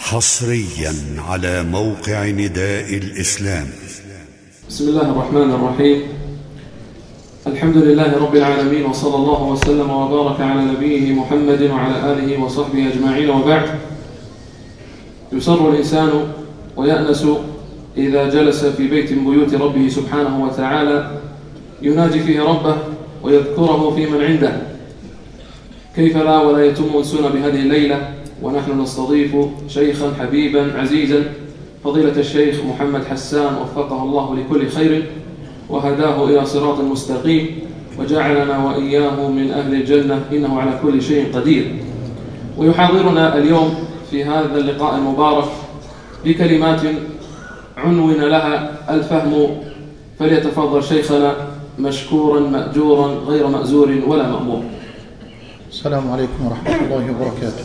حصريا على موقع نداء الإسلام. بسم الله الرحمن الرحيم. الحمد لله رب العالمين وصلى الله وسلم وبارك على نبيه محمد وعلى آله وصحبه أجمعين وبعد. يسر الإنسان ويأنس إذا جلس في بيت بيوت ربه سبحانه وتعالى يناجي فيه ربه ويذكره في من عنده. كيف لا ولا يتم أنسنا بهذه الليلة؟ ونحن نستضيف شيخا حبيبا عزيزا فضيلة الشيخ محمد حسان وفقه الله لكل خير وهداه إلى صراط مستقيم وجعلنا وإياه من أهل الجنة إنه على كل شيء قدير. ويحاضرنا اليوم في هذا اللقاء المبارك بكلمات عنون لها الفهم فليتفضل شيخنا مشكورا مأجورا غير مأزور ولا مأمور السلام عليكم ورحمة الله وبركاته.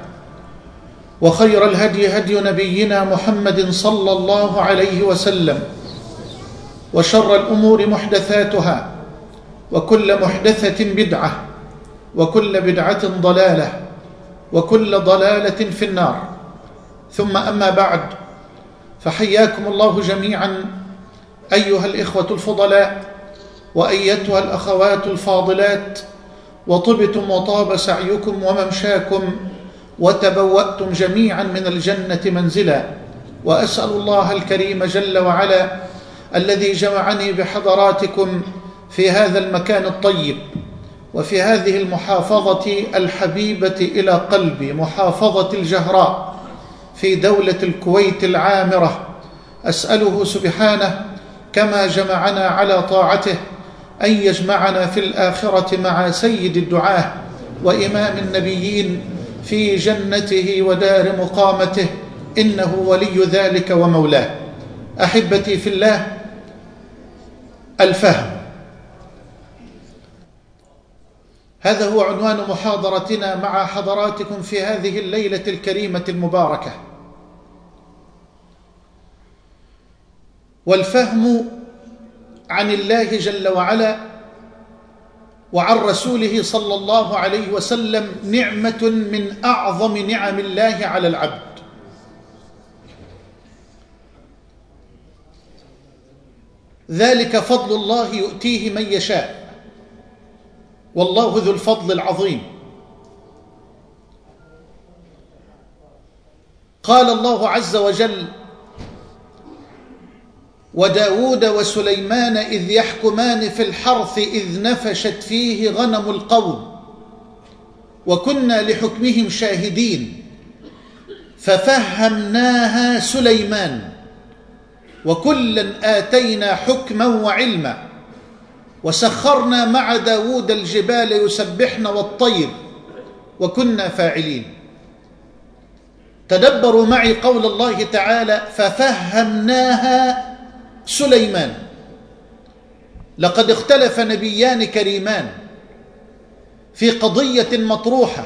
وخير الهدي هدي نبينا محمد صلى الله عليه وسلم وشر الأمور محدثاتها وكل محدثة بدعة وكل بدعة ضلالة وكل ضلالة في النار. ثم أما بعد فحياكم الله جميعا أيها الإخوة الفضلاء وأيتها الأخوات الفاضلات وطبتم وطاب سعيكم وممشاكم وتبوأتم جميعا من الجنة منزلا. وأسأل الله الكريم جل وعلا الذي جمعني بحضراتكم في هذا المكان الطيب وفي هذه المحافظة الحبيبة إلى قلبي محافظة الجهراء في دولة الكويت العامرة. أسأله سبحانه كما جمعنا على طاعته أن يجمعنا في الآخرة مع سيد الدعاه وإمام النبيين في جنته ودار مقامته إنه ولي ذلك ومولاه. أحبتي في الله الفهم. هذا هو عنوان محاضرتنا مع حضراتكم في هذه الليلة الكريمة المباركة. والفهم عن الله جل وعلا وعن رسوله صلى الله عليه وسلم نعمة من أعظم نعم الله على العبد. ذلك فضل الله يؤتيه من يشاء. والله ذو الفضل العظيم. قال الله عز وجل وداود وسليمان إذ يحكمان في الحرث إذ نفشت فيه غنم القوم وكنا لحكمهم شاهدين ففهمناها سليمان وكلا آتينا حكما وعلما وسخرنا مع داود الجبال يسبحن والطير وكنا فاعلين. تدبروا معي قول الله تعالى ففهمناها سليمان لقد اختلف نبيان كريمان في قضية مطروحة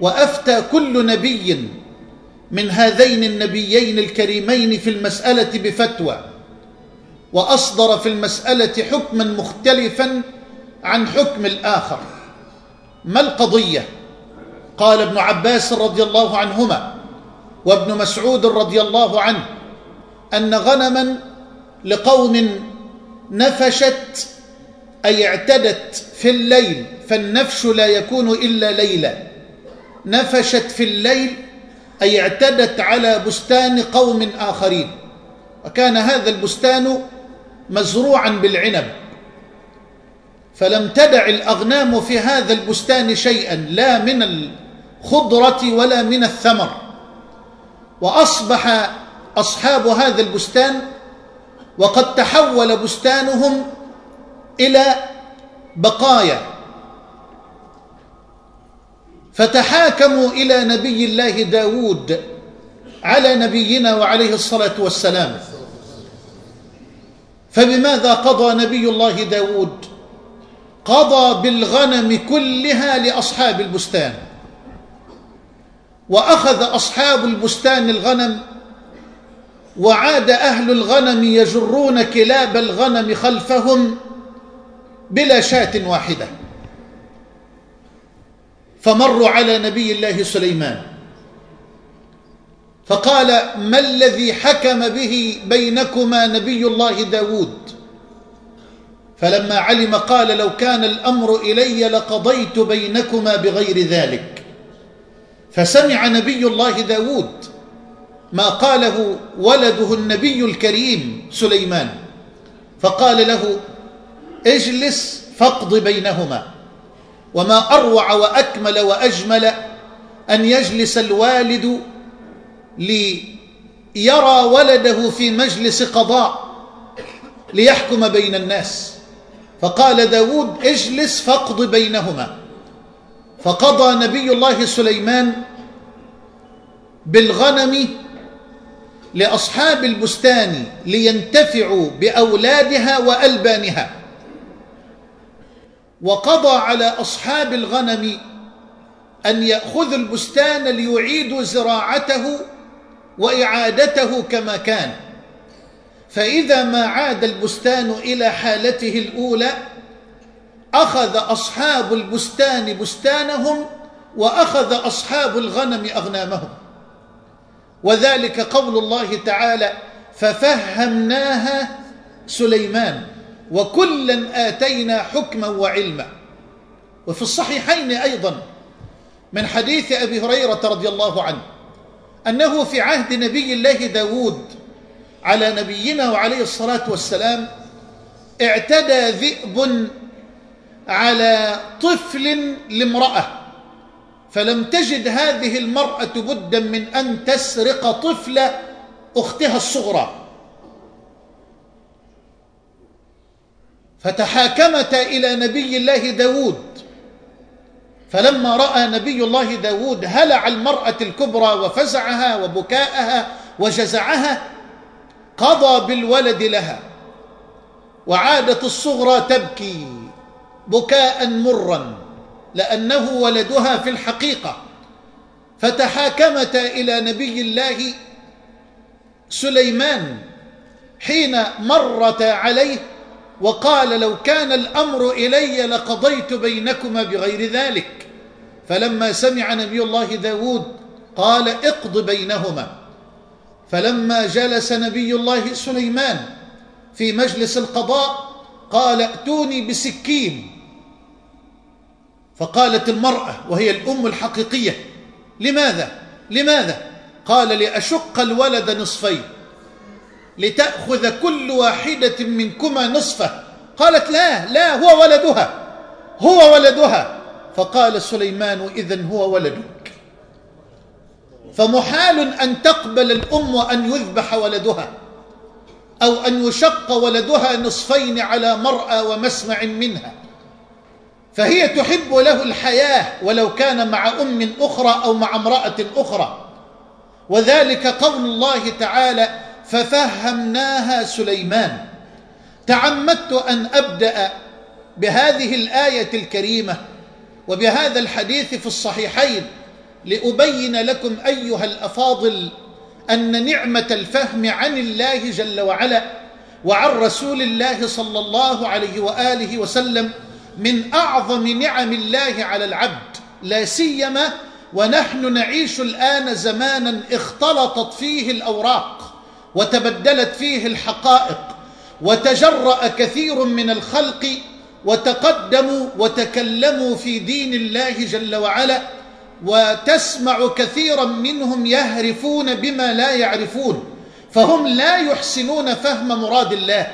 وأفتى كل نبي من هذين النبيين الكريمين في المسألة بفتوى وأصدر في المسألة حكما مختلفا عن حكم الآخر ما القضية؟ قال ابن عباس رضي الله عنهما وابن مسعود رضي الله عنه أن غنما لقوم نفشت أي اعتدت في الليل فالنفش لا يكون إلا ليلا نفشت في الليل أي اعتدت على بستان قوم آخرين. وكان هذا البستان مزروعا بالعنب. فلم تدع الأغنام في هذا البستان شيئا لا من الخضرة ولا من الثمر. وأصبح أصحاب هذا البستان وقد تحول بستانهم إلى بقايا. فتحاكموا إلى نبي الله داود على نبينا وعليه الصلاة والسلام. فبماذا قضى نبي الله داود؟ قضى بالغنم كلها لأصحاب البستان. وأخذ أصحاب البستان الغنم وعاد أهل الغنم يجرون كلاب الغنم خلفهم بلا شاة واحدة. فمروا على نبي الله سليمان. فقال ما الذي حكم به بينكما نبي الله داود؟ فلما علم قال لو كان الأمر إلي لقضيت بينكما بغير ذلك. فسمع نبي الله داود ما قاله ولده النبي الكريم سليمان فقال له اجلس فاقض بينهما وما أروع وأكمل وأجمل أن يجلس الوالد ليرى ولده في مجلس قضاء ليحكم بين الناس. فقال داود اجلس فاقض بينهما. فقضى نبي الله سليمان بالغنم لأصحاب البستان لينتفعوا بأولادها وألبانها. وقضى على أصحاب الغنم أن يأخذوا البستان ليعيدوا زراعته وإعادته كما كان. فإذا ما عاد البستان إلى حالته الأولى أخذ أصحاب البستان بستانهم وأخذ أصحاب الغنم أغنامهم. وذلك قول الله تعالى ففهمناها سليمان وكلا آتينا حكما وعلما. وفي الصحيحين أيضا من حديث أبي هريرة رضي الله عنه أنه في عهد نبي الله داود على نبينا وعليه الصلاة والسلام اعتدى ذئب على طفل لامرأة. فلم تجد هذه المرأة بدا من أن تسرق طفل أختها الصغرى. فتحاكمتا إلى نبي الله داود. فلما رأى نبي الله داود هلع المرأة الكبرى وفزعها وبكاءها وجزعها قضى بالولد لها. وعادت الصغرى تبكي بكاء مرا. لأنه ولدها في الحقيقة. فتحاكمتا إلى نبي الله سليمان حين مرت عليه وقال لو كان الأمر إلي لقضيت بينكما بغير ذلك. فلما سمع نبي الله داود قال اقض بينهما. فلما جلس نبي الله سليمان في مجلس القضاء قال ائتوني بسكين. فقالت المرأة وهي الأم الحقيقية لماذا؟ لماذا؟ قال لأشق الولد نصفين لتأخذ كل واحدة منكما نصفة قالت لا لا هو ولدها هو ولدها فقال سليمان إذن هو ولدك فمحال أن تقبل الأم أن يذبح ولدها أو أن يشق ولدها نصفين على مرأى ومسمع منها فهي تحب له الحياة ولو كان مع أم أخرى أو مع امرأة أخرى. وذلك قول الله تعالى ففهمناها سليمان. تعمدت أن أبدأ بهذه الآية الكريمة وبهذا الحديث في الصحيحين لأبين لكم أيها الأفاضل أن نعمة الفهم عن الله جل وعلا وعن رسول الله صلى الله عليه وآله وسلم من أعظم نعم الله على العبد لا سيما ونحن نعيش الآن زمانا اختلطت فيه الأوراق وتبدلت فيه الحقائق وتجرأ كثير من الخلق وتقدموا وتكلموا في دين الله جل وعلا وتسمع كثيرا منهم يهرفون بما لا يعرفون فهم لا يحسنون فهم مراد الله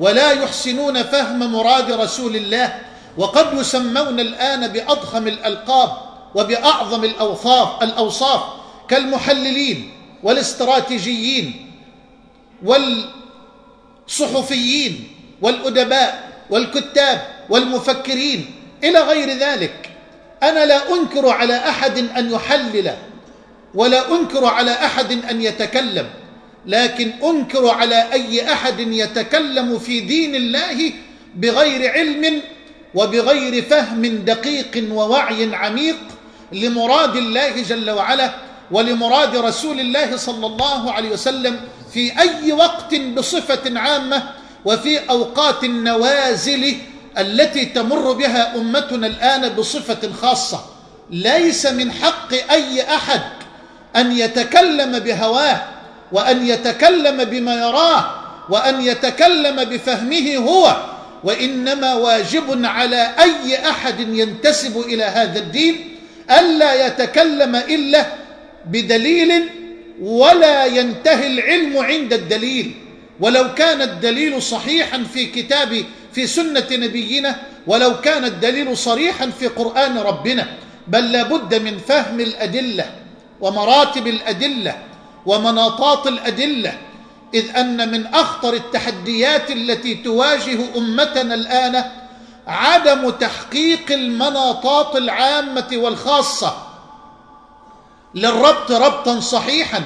ولا يحسنون فهم مراد رسول الله وقد يسمون الآن بأضخم الألقاب وبأعظم الأوصاف الأوصاف كالمحللين والاستراتيجيين والصحفيين والأدباء والكتاب والمفكرين إلى غير ذلك. أنا لا أنكر على أحد أن يحلل ولا أنكر على أحد أن يتكلم لكن أنكر على أي أحد يتكلم في دين الله بغير علم وبغير فهم دقيق ووعي عميق لمراد الله جل وعلا ولمراد رسول الله صلى الله عليه وسلم في أي وقت بصفة عامة وفي أوقات النوازل التي تمر بها أمتنا الآن بصفة خاصة. ليس من حق أي أحد أن يتكلم بهواه وأن يتكلم بما يراه وأن يتكلم بفهمه هو وإنما واجب على أي أحد ينتسب إلى هذا الدين ألا يتكلم إلا بدليل ولا ينتهي العلم عند الدليل. ولو كان الدليل صحيحا في كتاب في سنة نبينا ولو كان الدليل صريحا في قرآن ربنا بل لابد من فهم الأدلة ومراتب الأدلة ومناطات الأدلة إذ أن من أخطر التحديات التي تواجه أمتنا الآن عدم تحقيق المناطات العامة والخاصة. للربط ربطا صحيحا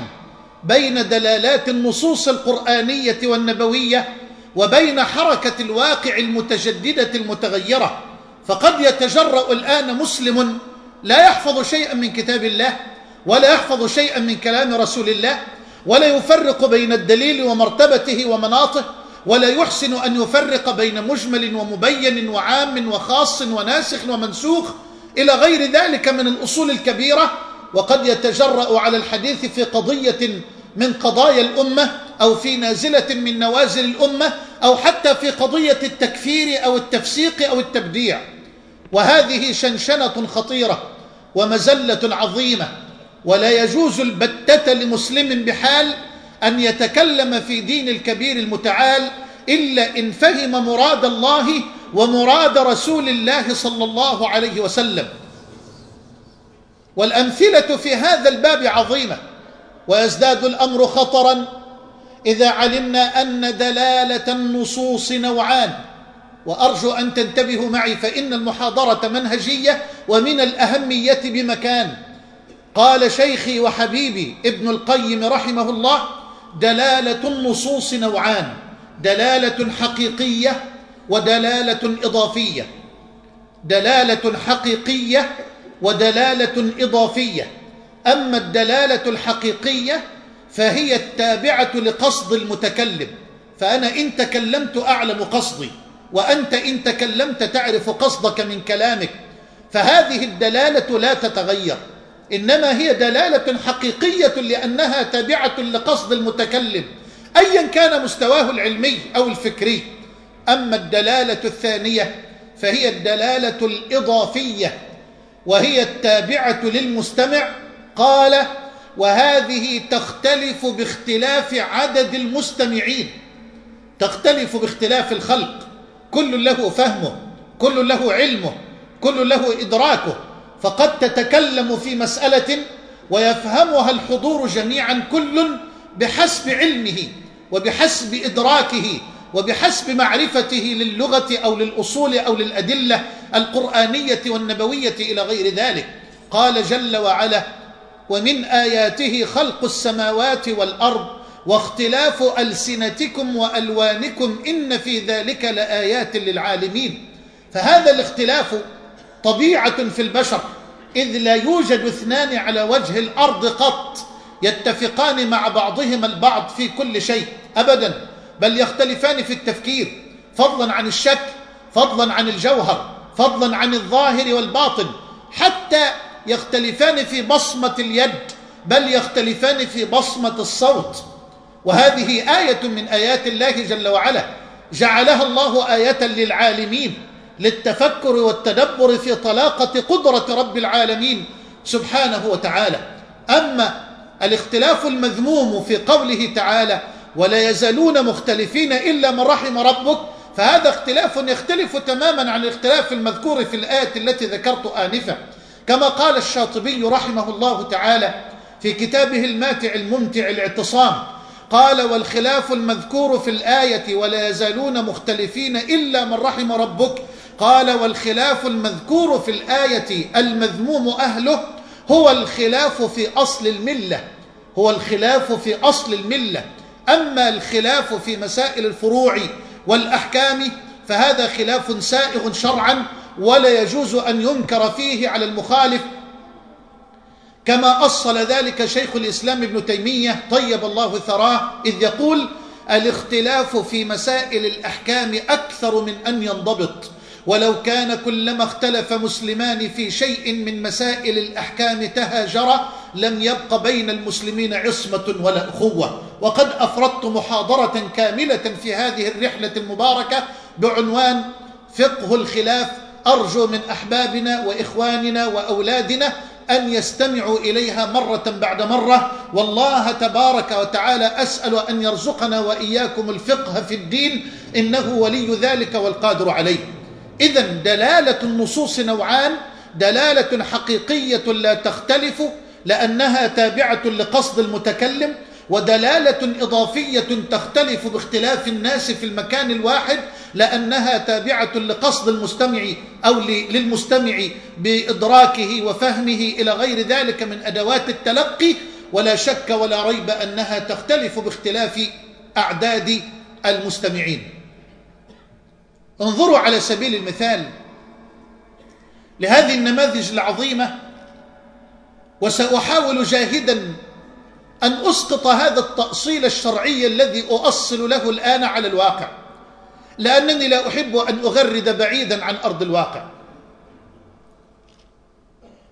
بين دلالات النصوص القرآنية والنبوية وبين حركة الواقع المتجددة المتغيرة. فقد يتجرأ الآن مسلم لا يحفظ شيئا من كتاب الله ولا يحفظ شيئا من كلام رسول الله ولا يفرق بين الدليل ومرتبته ومناطه ولا يحسن أن يفرق بين مجمل ومبين وعام وخاص وناسخ ومنسوخ إلى غير ذلك من الأصول الكبيرة. وقد يتجرأ على الحديث في قضية من قضايا الأمة أو في نازلة من نوازل الأمة أو حتى في قضية التكفير أو التفسيق أو التبديع. وهذه شنشنة خطيرة ومزلة عظيمة. ولا يجوز البتة لمسلم بحال أن يتكلم في دين الكبير المتعال إلا إن فهم مراد الله ومراد رسول الله صلى الله عليه وسلم. والأمثلة في هذا الباب عظيمة ويزداد الأمر خطرا إذا علمنا أن دلالة النصوص نوعان وأرجو أن تنتبهوا معي فإن المحاضرة منهجية ومن الأهمية بمكان. قال شيخي وحبيبي ابن القيم رحمه الله دلالة النصوص نوعان دلالة حقيقية ودلالة إضافية. دلالة حقيقية ودلالة إضافية. أما الدلالة الحقيقية فهي التابعة لقصد المتكلم. فأنا إن تكلمت أعلم قصدي وأنت إن تكلمت تعرف قصدك من كلامك. فهذه الدلالة لا تتغير. إنما هي دلالة حقيقية لأنها تابعة لقصد المتكلم أيا كان مستواه العلمي أو الفكري. أما الدلالة الثانية فهي الدلالة الإضافية وهي التابعة للمستمع. قال وهذه تختلف باختلاف عدد المستمعين. تختلف باختلاف الخلق كل له فهمه كل له علمه كل له إدراكه. فقد تتكلم في مسألة ويفهمها الحضور جميعا كل بحسب علمه وبحسب إدراكه وبحسب معرفته للغة أو للأصول أو للأدلة القرآنية والنبوية إلى غير ذلك. قال جل وعلا ومن آياته خلق السماوات والأرض واختلاف ألسنتكم وألوانكم إن في ذلك لآيات للعالمين فهذا الاختلاف طبيعة في البشر إذ لا يوجد اثنان على وجه الأرض قط يتفقان مع بعضهما البعض في كل شيء أبدا بل يختلفان في التفكير فضلا عن الشكل فضلا عن الجوهر فضلا عن الظاهر والباطن حتى يختلفان في بصمة اليد بل يختلفان في بصمة الصوت. وهذه آية من آيات الله جل وعلا جعلها الله آية للعالمين. للتفكر والتدبر في طلاقة قدرة رب العالمين سبحانه وتعالى. أما الاختلاف المذموم في قوله تعالى ولا يزالون مختلفين إلا من رحم ربك فهذا اختلاف يختلف تماما عن الاختلاف المذكور في الآية التي ذكرت آنفا. كما قال الشاطبي رحمه الله تعالى في كتابه الماتع الممتع الاعتصام قال والخلاف المذكور في الآية ولا يزالون مختلفين إلا من رحم ربك قال والخلاف المذكور في الآية المذموم أهله هو الخلاف في أصل الملة هو الخلاف في أصل الملة. أما الخلاف في مسائل الفروع والأحكام فهذا خلاف سائغ شرعا ولا يجوز أن ينكر فيه على المخالف. كما أصل ذلك شيخ الإسلام ابن تيمية طيب الله ثراه إذ يقول الإختلاف في مسائل الأحكام أكثر من أن ينضبط ولو كان كلما اختلف مسلمان في شيء من مسائل الأحكام تهاجر لم يبق بين المسلمين عصمة ولا أخوة وقد أفردت محاضرة كاملة في هذه الرحلة المباركة بعنوان فقه الخلاف أرجو من أحبابنا وإخواننا وأولادنا أن يستمعوا إليها مرة بعد مرة. والله تبارك وتعالى أسأل أن يرزقنا وإياكم الفقه في الدين إنه ولي ذلك والقادر عليه. إذا دلالة النصوص نوعان دلالة حقيقية لا تختلف لأنها تابعة لقصد المتكلم ودلالة إضافية تختلف باختلاف الناس في المكان الواحد لأنها تابعة لقصد المستمع أو للمستمع بإدراكه وفهمه إلى غير ذلك من أدوات التلقي ولا شك ولا ريب أنها تختلف باختلاف أعداد المستمعين. انظروا على سبيل المثال لهذه النماذج العظيمة وسأحاول جاهدا أن أسقط هذا التأصيل الشرعي الذي أؤصل له الآن على الواقع لأنني لا أحب أن أغرد بعيدا عن أرض الواقع.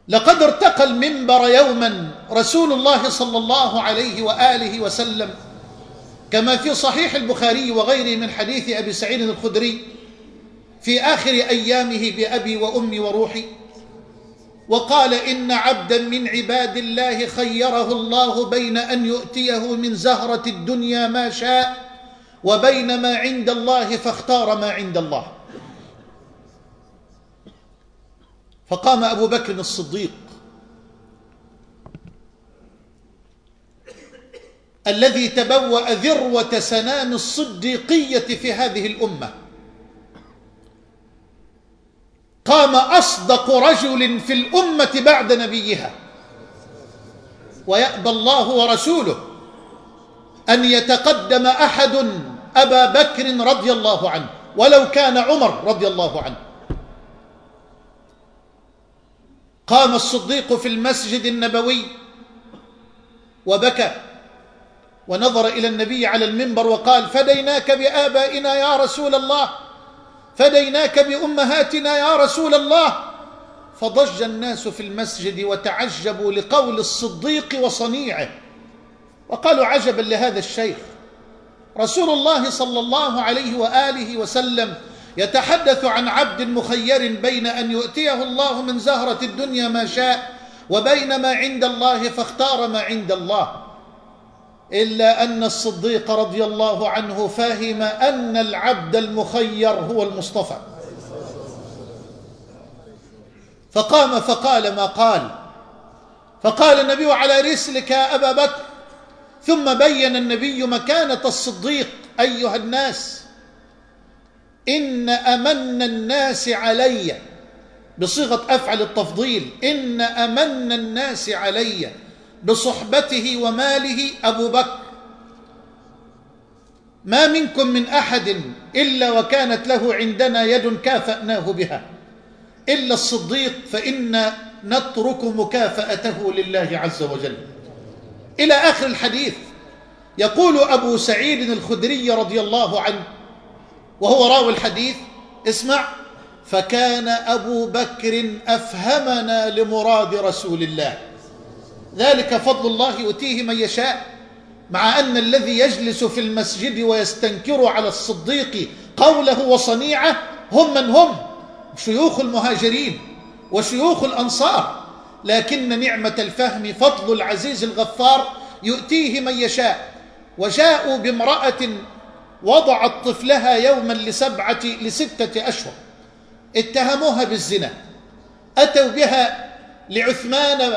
لقد ارتقى المنبر يوما رسول الله صلى الله عليه وآله وسلم كما في صحيح البخاري وغيره من حديث أبي سعيد الخدري في آخر أيامه بأبي وأمي وروحي وقال إن عبدا من عباد الله خيره الله بين أن يؤتيه من زهرة الدنيا ما شاء وبين ما عند الله فاختار ما عند الله. فقام أبو بكر الصديق الذي تبوأ ذروة سنام الصديقية في هذه الأمة. قام أصدق رجل في الأمة بعد نبيها. ويأبى الله ورسوله أن يتقدم أحد أبا بكر رضي الله عنه ولو كان عمر رضي الله عنه. قام الصديق في المسجد النبوي وبكى ونظر إلى النبي على المنبر وقال فديناك بآبائنا يا رسول الله. فديناك بأمهاتنا يا رسول الله. فضج الناس في المسجد وتعجبوا لقول الصديق وصنيعه. وقالوا عجبا لهذا الشيخ. رسول الله صلى الله عليه وآله وسلم يتحدث عن عبد مخير بين أن يؤتيه الله من زهرة الدنيا ما شاء وبين ما عند الله فاختار ما عند الله. إلا أن الصديق رضي الله عنه فهم أن العبد المخير هو المصطفى. فقام فقال ما قال. فقال النبي على رسلك يا أبا بكر. ثم بين النبي مكانة الصديق أيها الناس. إن أمن الناس علي. بصيغة أفعل التفضيل. إن أمن الناس علي. بصحبته وماله أبو بكر. ما منكم من أحد إلا وكانت له عندنا يد كافأناه بها. إلا الصديق فإن نترك مكافأته لله عز وجل. إلى آخر الحديث يقول أبو سعيد الخدري رضي الله عنه وهو راوي الحديث اسمع فكان أبو بكر أفهمنا لمراد رسول الله. ذلك فضل الله يؤتيه من يشاء مع أن الذي يجلس في المسجد ويستنكر على الصديق قوله وصنيعة هم من هم شيوخ المهاجرين وشيوخ الأنصار. لكن نعمة الفهم فضل العزيز الغفار يؤتيه من يشاء. وجاءوا بامرأة وضعت طفلها يوما لسبعة لستة أشهر. اتهموها بالزنا. أتوا بها لعثمان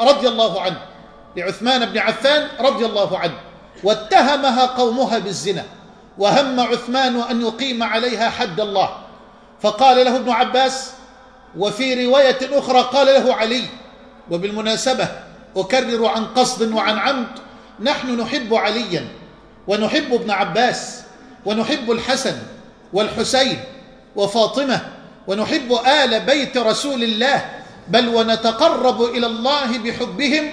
رضي الله عنه لعثمان بن عفان رضي الله عنه واتهمها قومها بالزنا وهم عثمان أن يقيم عليها حد الله. فقال له ابن عباس وفي رواية أخرى قال له علي وبالمناسبة أكرر عن قصد وعن عمد نحن نحب عليا ونحب ابن عباس ونحب الحسن والحسين وفاطمة ونحب آل بيت رسول الله بل ونتقرب إلى الله بحبهم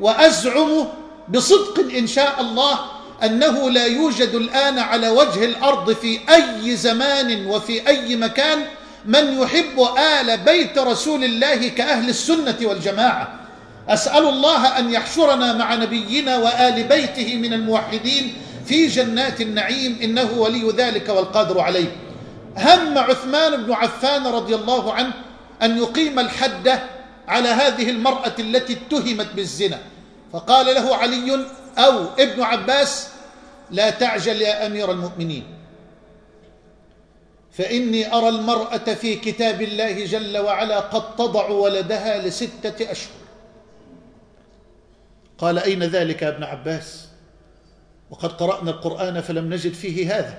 وأزعم بصدق إن شاء الله أنه لا يوجد الآن على وجه الأرض في أي زمان وفي أي مكان من يحب آل بيت رسول الله كأهل السنة والجماعة. أسأل الله أن يحشرنا مع نبينا وآل بيته من الموحدين في جنات النعيم إنه ولي ذلك والقادر عليه. هم عثمان بن عفان رضي الله عنه أن يقيم الحد على هذه المرأة التي اتهمت بالزنا. فقال له علي أو ابن عباس لا تعجل يا أمير المؤمنين. فإني أرى المرأة في كتاب الله جل وعلا قد تضع ولدها لستة أشهر. قال أين ذلك يا ابن عباس؟ وقد قرأنا القرآن فلم نجد فيه هذا.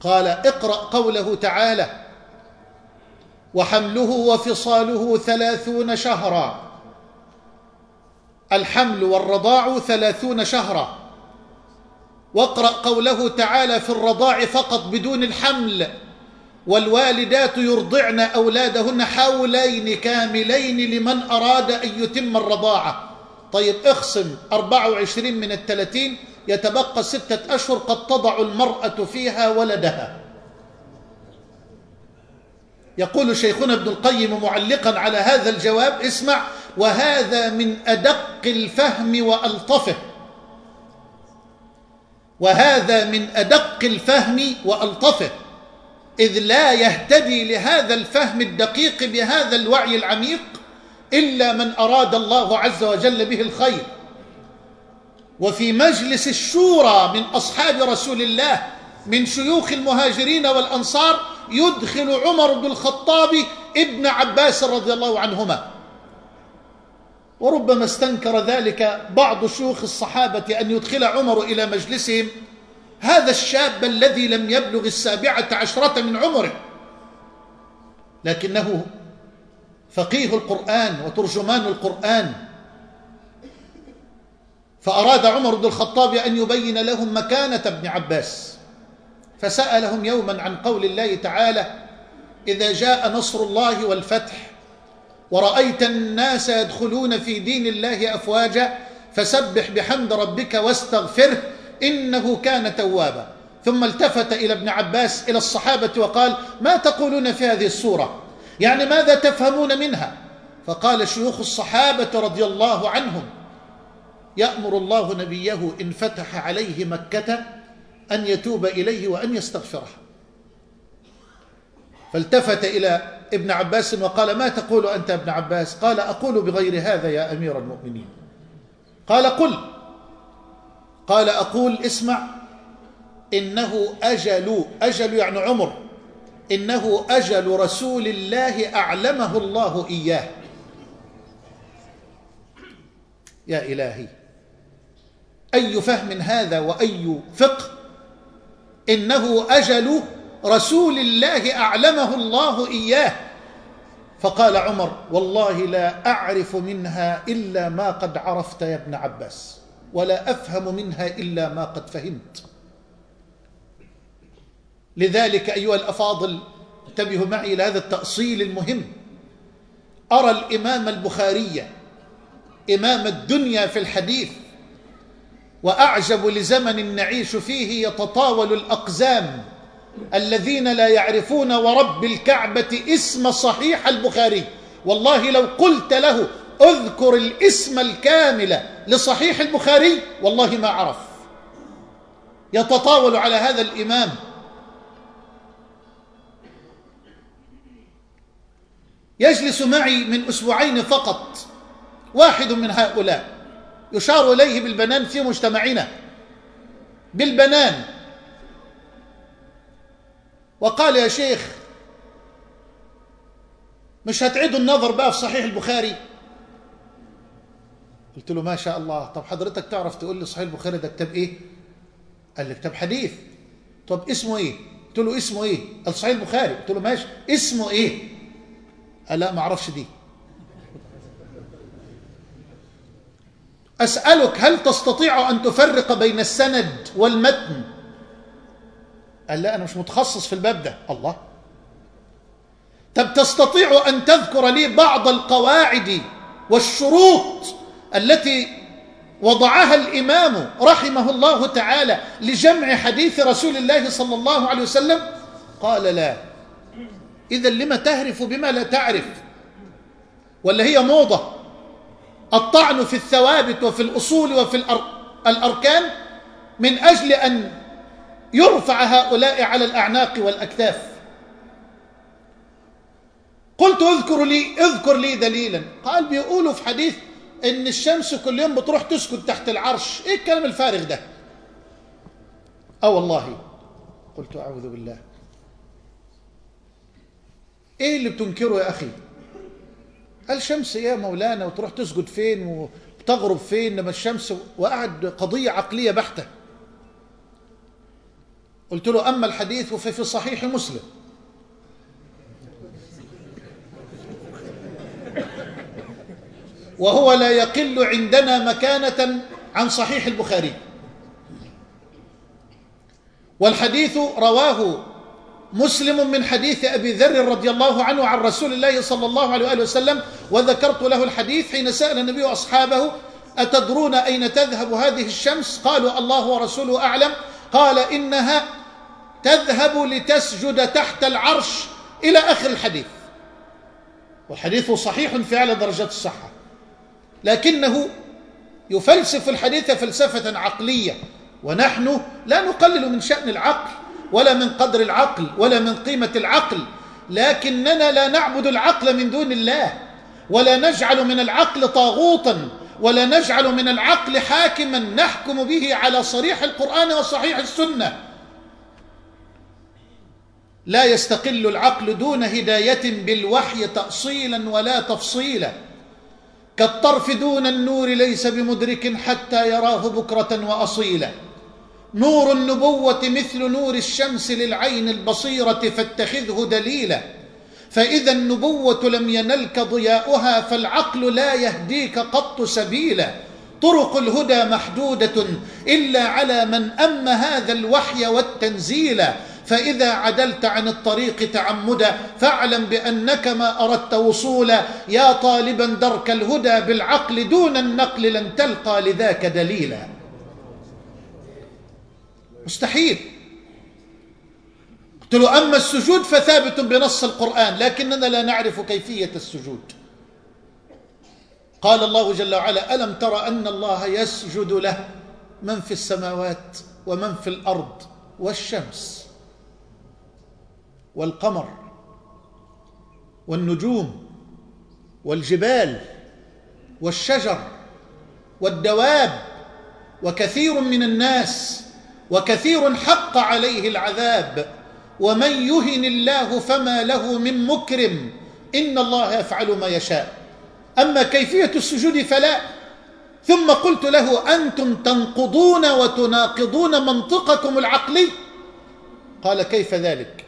قال اقرأ قوله تعالى وحمله وفصاله ثلاثون شهرا. الحمل والرضاع ثلاثون شهرا. واقرأ قوله تعالى في الرضاع فقط بدون الحمل والوالدات يرضعن أولادهن حولين كاملين لمن أراد أن يتم الرضاعة. طيب اخصم 24 من الثلاثين يتبقى ستة أشهر قد تضع المرأة فيها ولدها. يقول شيخنا ابن القيم معلقا على هذا الجواب اسمع وهذا من أدق الفهم وألطفه. وهذا من أدق الفهم وألطفه. إذ لا يهتدي لهذا الفهم الدقيق بهذا الوعي العميق إلا من أراد الله عز وجل به الخير. وفي مجلس الشورى من أصحاب رسول الله من شيوخ المهاجرين والأنصار يدخل عمر بن الخطاب ابن عباس رضي الله عنهما. وربما استنكر ذلك بعض شيوخ الصحابة أن يدخل عمر إلى مجلسهم. هذا الشاب الذي لم يبلغ السابعة عشرة من عمره. لكنه فقيه القرآن وترجمان القرآن. فأراد عمر بن الخطاب أن يبين لهم مكانة ابن عباس. فسألهم يوما عن قول الله تعالى إذا جاء نصر الله والفتح ورأيت الناس يدخلون في دين الله أفواجا فسبح بحمد ربك واستغفره إنه كان توابا. ثم التفت إلى ابن عباس إلى الصحابة وقال ما تقولون في هذه السورة؟ يعني ماذا تفهمون منها؟ فقال شيوخ الصحابة رضي الله عنهم يأمر الله نبيه إن فتح عليه مكة أن يتوب إليه وأن يستغفره. فالتفت إلى ابن عباس وقال ما تقول أنت ابن عباس؟ قال أقول بغير هذا يا أمير المؤمنين. قال قل. قال أقول اسمع إنه أجل أجل يعني عمر إنه أجل رسول الله أعلمه الله إياه. يا إلهي أي فهم هذا وأي فقه إنه أجل رسول الله أعلمه الله إياه. فقال عمر والله لا أعرف منها إلا ما قد عرفت يا ابن عباس ولا أفهم منها إلا ما قد فهمت. لذلك أيها الأفاضل انتبهوا معي إلى هذا التأصيل المهم. أرى الإمام البخاري إمام الدنيا في الحديث وأعجب لزمن نعيش فيه يتطاول الأقزام الذين لا يعرفون ورب الكعبة اسم صحيح البخاري. والله لو قلت له اذكر الاسم الكامل لصحيح البخاري والله ما عرف يتطاول على هذا الإمام. يجلس معي من أسبوعين فقط واحد من هؤلاء. يشار إليه بالبنان في مجتمعنا. بالبنان. وقال يا شيخ مش هتعيدوا النظر بقى في صحيح البخاري؟ قلت له ما شاء الله. طب حضرتك تعرف تقول لي صحيح البخاري ده كتاب إيه؟ قال لي كتاب حديث. طب اسمه إيه؟ قلت له اسمه إيه؟ قال صحيح البخاري. قلت له ماشي. اسمه إيه؟ قال لا ما أعرفش دي. أسألك هل تستطيع أن تفرق بين السند والمتن؟ قال لا أنا مش متخصص في الباب ده. الله. طب تستطيع أن تذكر لي بعض القواعد والشروط التي وضعها الإمام رحمه الله تعالى لجمع حديث رسول الله صلى الله عليه وسلم؟ قال لا. اذا لم تهرف بما لا تعرف؟ ولا هي موضة؟ الطعن في الثوابت وفي الأصول وفي الأركان من أجل أن يرفع هؤلاء على الأعناق والأكتاف. قلت اذكر لي اذكر لي دليلا. قال بيقولوا في حديث إن الشمس كل يوم بتروح تسكن تحت العرش. إيه الكلام الفارغ ده؟ آه والله. قلت أعوذ بالله. إيه اللي بتنكره يا أخي؟ قال شمس إيه يا مولانا وتروح تسجد فين وتغرب فين لما الشمس وقعد قضيه عقلية بحتة. قلت له أما الحديث ففي في صحيح مسلم. وهو لا يقل عندنا مكانة عن صحيح البخاري. والحديث رواه مسلم من حديث أبي ذر رضي الله عنه عن رسول الله صلى الله عليه وآله وسلم وذكرت له الحديث حين سأل النبي أصحابه أتدرون أين تذهب هذه الشمس؟ قالوا الله ورسوله أعلم. قال إنها تذهب لتسجد تحت العرش إلى آخر الحديث. والحديث صحيح في أعلى درجات الصحة. لكنه يفلسف الحديث فلسفة عقلية ونحن لا نقلل من شأن العقل. ولا من قدر العقل ولا من قيمة العقل لكننا لا نعبد العقل من دون الله ولا نجعل من العقل طاغوتا ولا نجعل من العقل حاكما نحكم به على صريح القرآن وصحيح السنة. لا يستقل العقل دون هداية بالوحي تأصيلا ولا تفصيلا. كالطرف دون النور ليس بمدرك حتى يراه بكرة وأصيلا. نور النبوة مثل نور الشمس للعين البصيرة فاتخذه دليلا. فإذا النبوة لم ينلك ضياؤها فالعقل لا يهديك قط سبيلا. طرق الهدى محدودة إلا على من أم هذا الوحي والتنزيل. فإذا عدلت عن الطريق تعمدا فاعلم بأنك ما أردت وصولا. يا طالبا درك الهدى بالعقل دون النقل لن تلقى لذاك دليلا. مستحيل. قلت له أما السجود فثابت بنص القرآن لكننا لا نعرف كيفية السجود. قال الله جل وعلا ألم تر أن الله يسجد له من في السماوات ومن في الأرض والشمس والقمر والنجوم والجبال والشجر والدواب وكثير من الناس وكثير حق عليه العذاب. ومن يهن الله فما له من مكرم. إن الله يفعل ما يشاء. أما كيفية السجود فلا. ثم قلت له أنتم تنقضون وتناقضون منطقكم العقلي؟ قال كيف ذلك؟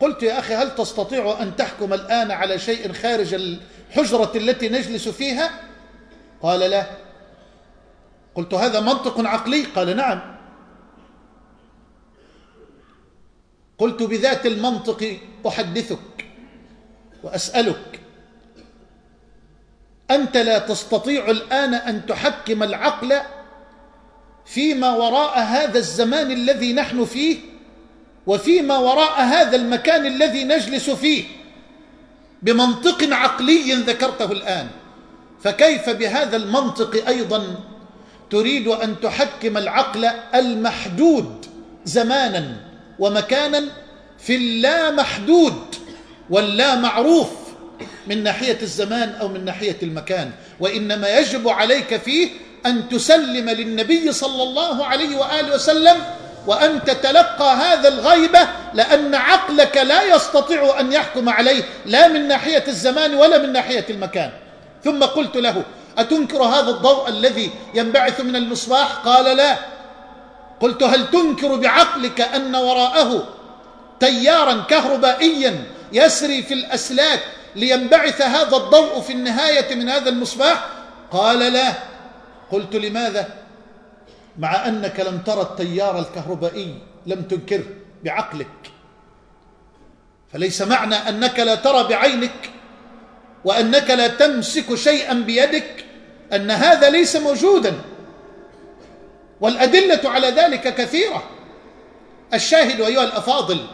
قلت يا أخي هل تستطيع أن تحكم الآن على شيء خارج الحجرة التي نجلس فيها؟ قال لا. قلت هذا منطق عقلي؟ قال نعم. قلت بذات المنطق أحدثك وأسألك أنت لا تستطيع الآن أن تحكم العقل فيما وراء هذا الزمان الذي نحن فيه وفيما وراء هذا المكان الذي نجلس فيه بمنطق عقلي ذكرته الآن. فكيف بهذا المنطق أيضا تريد أن تحكم العقل المحدود زمانا؟ ومكانا في اللا محدود واللا معروف من ناحية الزمان أو من ناحية المكان. وإنما يجب عليك فيه أن تسلم للنبي صلى الله عليه وآله وسلم وأن تتلقى هذا الغيبة لأن عقلك لا يستطيع أن يحكم عليه لا من ناحية الزمان ولا من ناحية المكان. ثم قلت له أتنكر هذا الضوء الذي ينبعث من المصباح؟ قال لا. قلت هل تنكر بعقلك أن وراءه تيارا كهربائيا يسري في الأسلاك لينبعث هذا الضوء في النهاية من هذا المصباح؟ قال لا. قلت لماذا؟ مع أنك لم ترى التيار الكهربائي لم تنكره بعقلك. فليس معنى أنك لا ترى بعينك وأنك لا تمسك شيئا بيدك أن هذا ليس موجودا. والأدلة على ذلك كثيرة. الشاهد أيها الأفاضل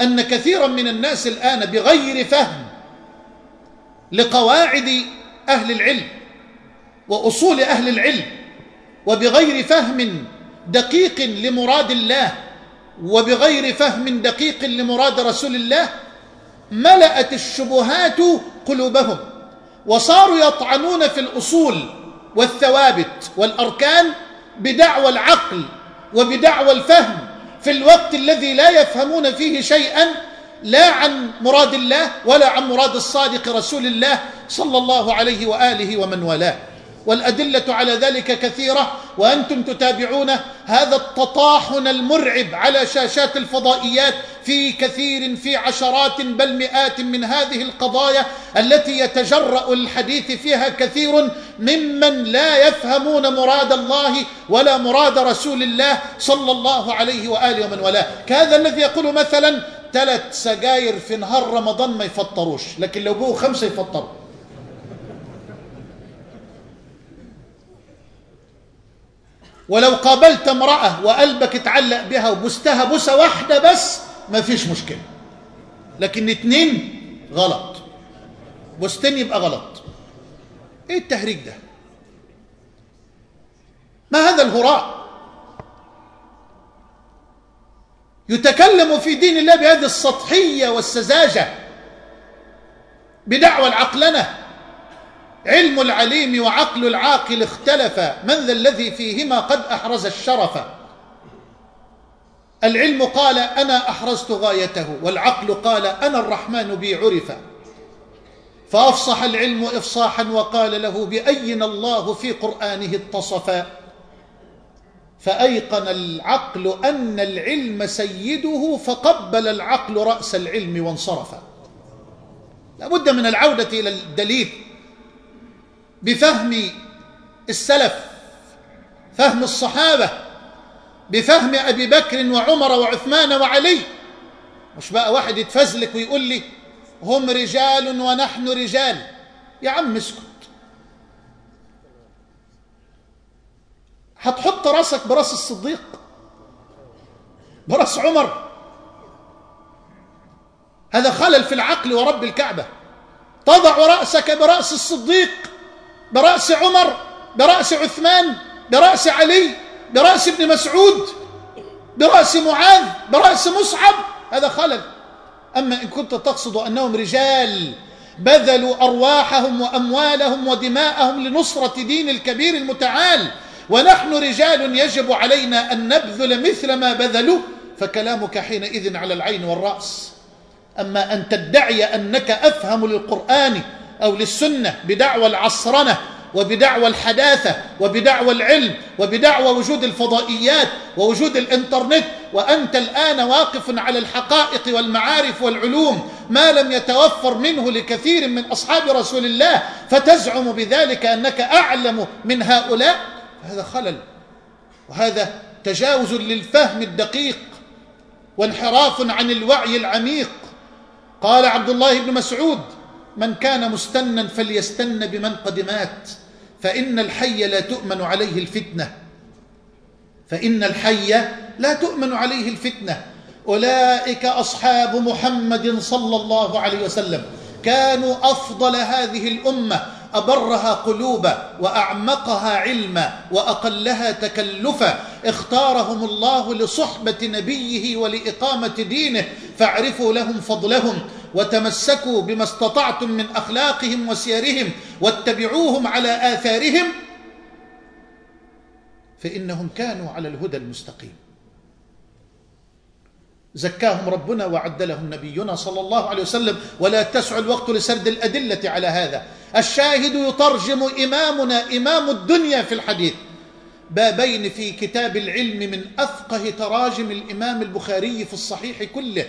أن كثيرا من الناس الآن بغير فهم لقواعد أهل العلم وأصول أهل العلم وبغير فهم دقيق لمراد الله وبغير فهم دقيق لمراد رسول الله ملأت الشبهات قلوبهم وصاروا يطعنون في الأصول والثوابت والأركان بدعوى العقل وبدعوى الفهم في الوقت الذي لا يفهمون فيه شيئا لا عن مراد الله ولا عن مراد الصادق رسول الله صلى الله عليه وآله ومن والاه. والأدلة على ذلك كثيرة وأنتم تتابعون هذا التطاحن المرعب على شاشات الفضائيات في كثير في عشرات بل مئات من هذه القضايا التي يتجرأ الحديث فيها كثير ممن لا يفهمون مراد الله ولا مراد رسول الله صلى الله عليه وآله ومن والاه. كهذا الذي يقول مثلا ثلاث سجاير في نهار رمضان ما يفطروش لكن لو بقوا خمسة يفطروا. ولو قابلت امرأة وقلبك اتعلق بها وبستها بوسة واحدة بس ما فيش مشكلة. لكن اتنين غلط. بوستين يبقى غلط. إيه التهريج ده؟ ما هذا الهراء؟ يتكلم في دين الله بهذه السطحية والسذاجة بدعوى العقلنة. علم العليم وعقل العاقل اختلفا من ذا الذي فيهما قد أحرز الشرف؟ العلم قال أنا أحرزت غايته والعقل قال أنا الرحمن بي عرف. فأفصح العلم إفصاحا وقال له بأين الله في قرآنه اتصفا فأيقن العقل أن العلم سيده فقبل العقل رأس العلم وانصرف. لابد من العودة إلى الدليل. بفهم السلف فهم الصحابة بفهم أبي بكر وعمر وعثمان وعلي. مش بقى واحد يتفزلك ويقول لي هم رجال ونحن رجال؟ يا عم اسكت. هتحط راسك براس الصديق براس عمر. هذا خلل في العقل ورب الكعبة. تضع رأسك برأس الصديق. برأس عمر برأس عثمان برأس علي برأس ابن مسعود برأس معاذ برأس مصعب هذا خلل. أما إن كنت تقصد أنهم رجال بذلوا أرواحهم وأموالهم ودماءهم لنصرة دين الكبير المتعال ونحن رجال يجب علينا أن نبذل مثل ما بذلوا فكلامك حينئذ على العين والرأس. أما أن تدعي أنك أفهم للقرآن أو للسنة بدعوى العصرنة وبدعوى الحداثة وبدعوى العلم وبدعوى وجود الفضائيات ووجود الإنترنت وأنت الآن واقف على الحقائق والمعارف والعلوم ما لم يتوفر منه لكثير من أصحاب رسول الله فتزعم بذلك أنك أعلم من هؤلاء؟ هذا خلل وهذا تجاوز للفهم الدقيق وانحراف عن الوعي العميق. قال عبد الله بن مسعود من كان مستنا فليستن بمن قد مات فإن الحي لا تؤمن عليه الفتنة. فإن الحي لا تؤمن عليه الفتنة. أولئك أصحاب محمد صلى الله عليه وسلم. كانوا أفضل هذه الأمة أبرها قلوبا وأعمقها علما وأقلها تكلفا. اختارهم الله لصحبة نبيه ولإقامة دينه فاعرفوا لهم فضلهم. وتمسكوا بما استطعتم من أخلاقهم وسيرهم واتبعوهم على آثارهم فإنهم كانوا على الهدى المستقيم. زكاهم ربنا وعد لهم نبينا صلى الله عليه وسلم. ولا تسع الوقت لسرد الأدلة على هذا. الشاهد يترجم إمامنا إمام الدنيا في الحديث. بابين في كتاب العلم من أفقه تراجم الإمام البخاري في الصحيح كله.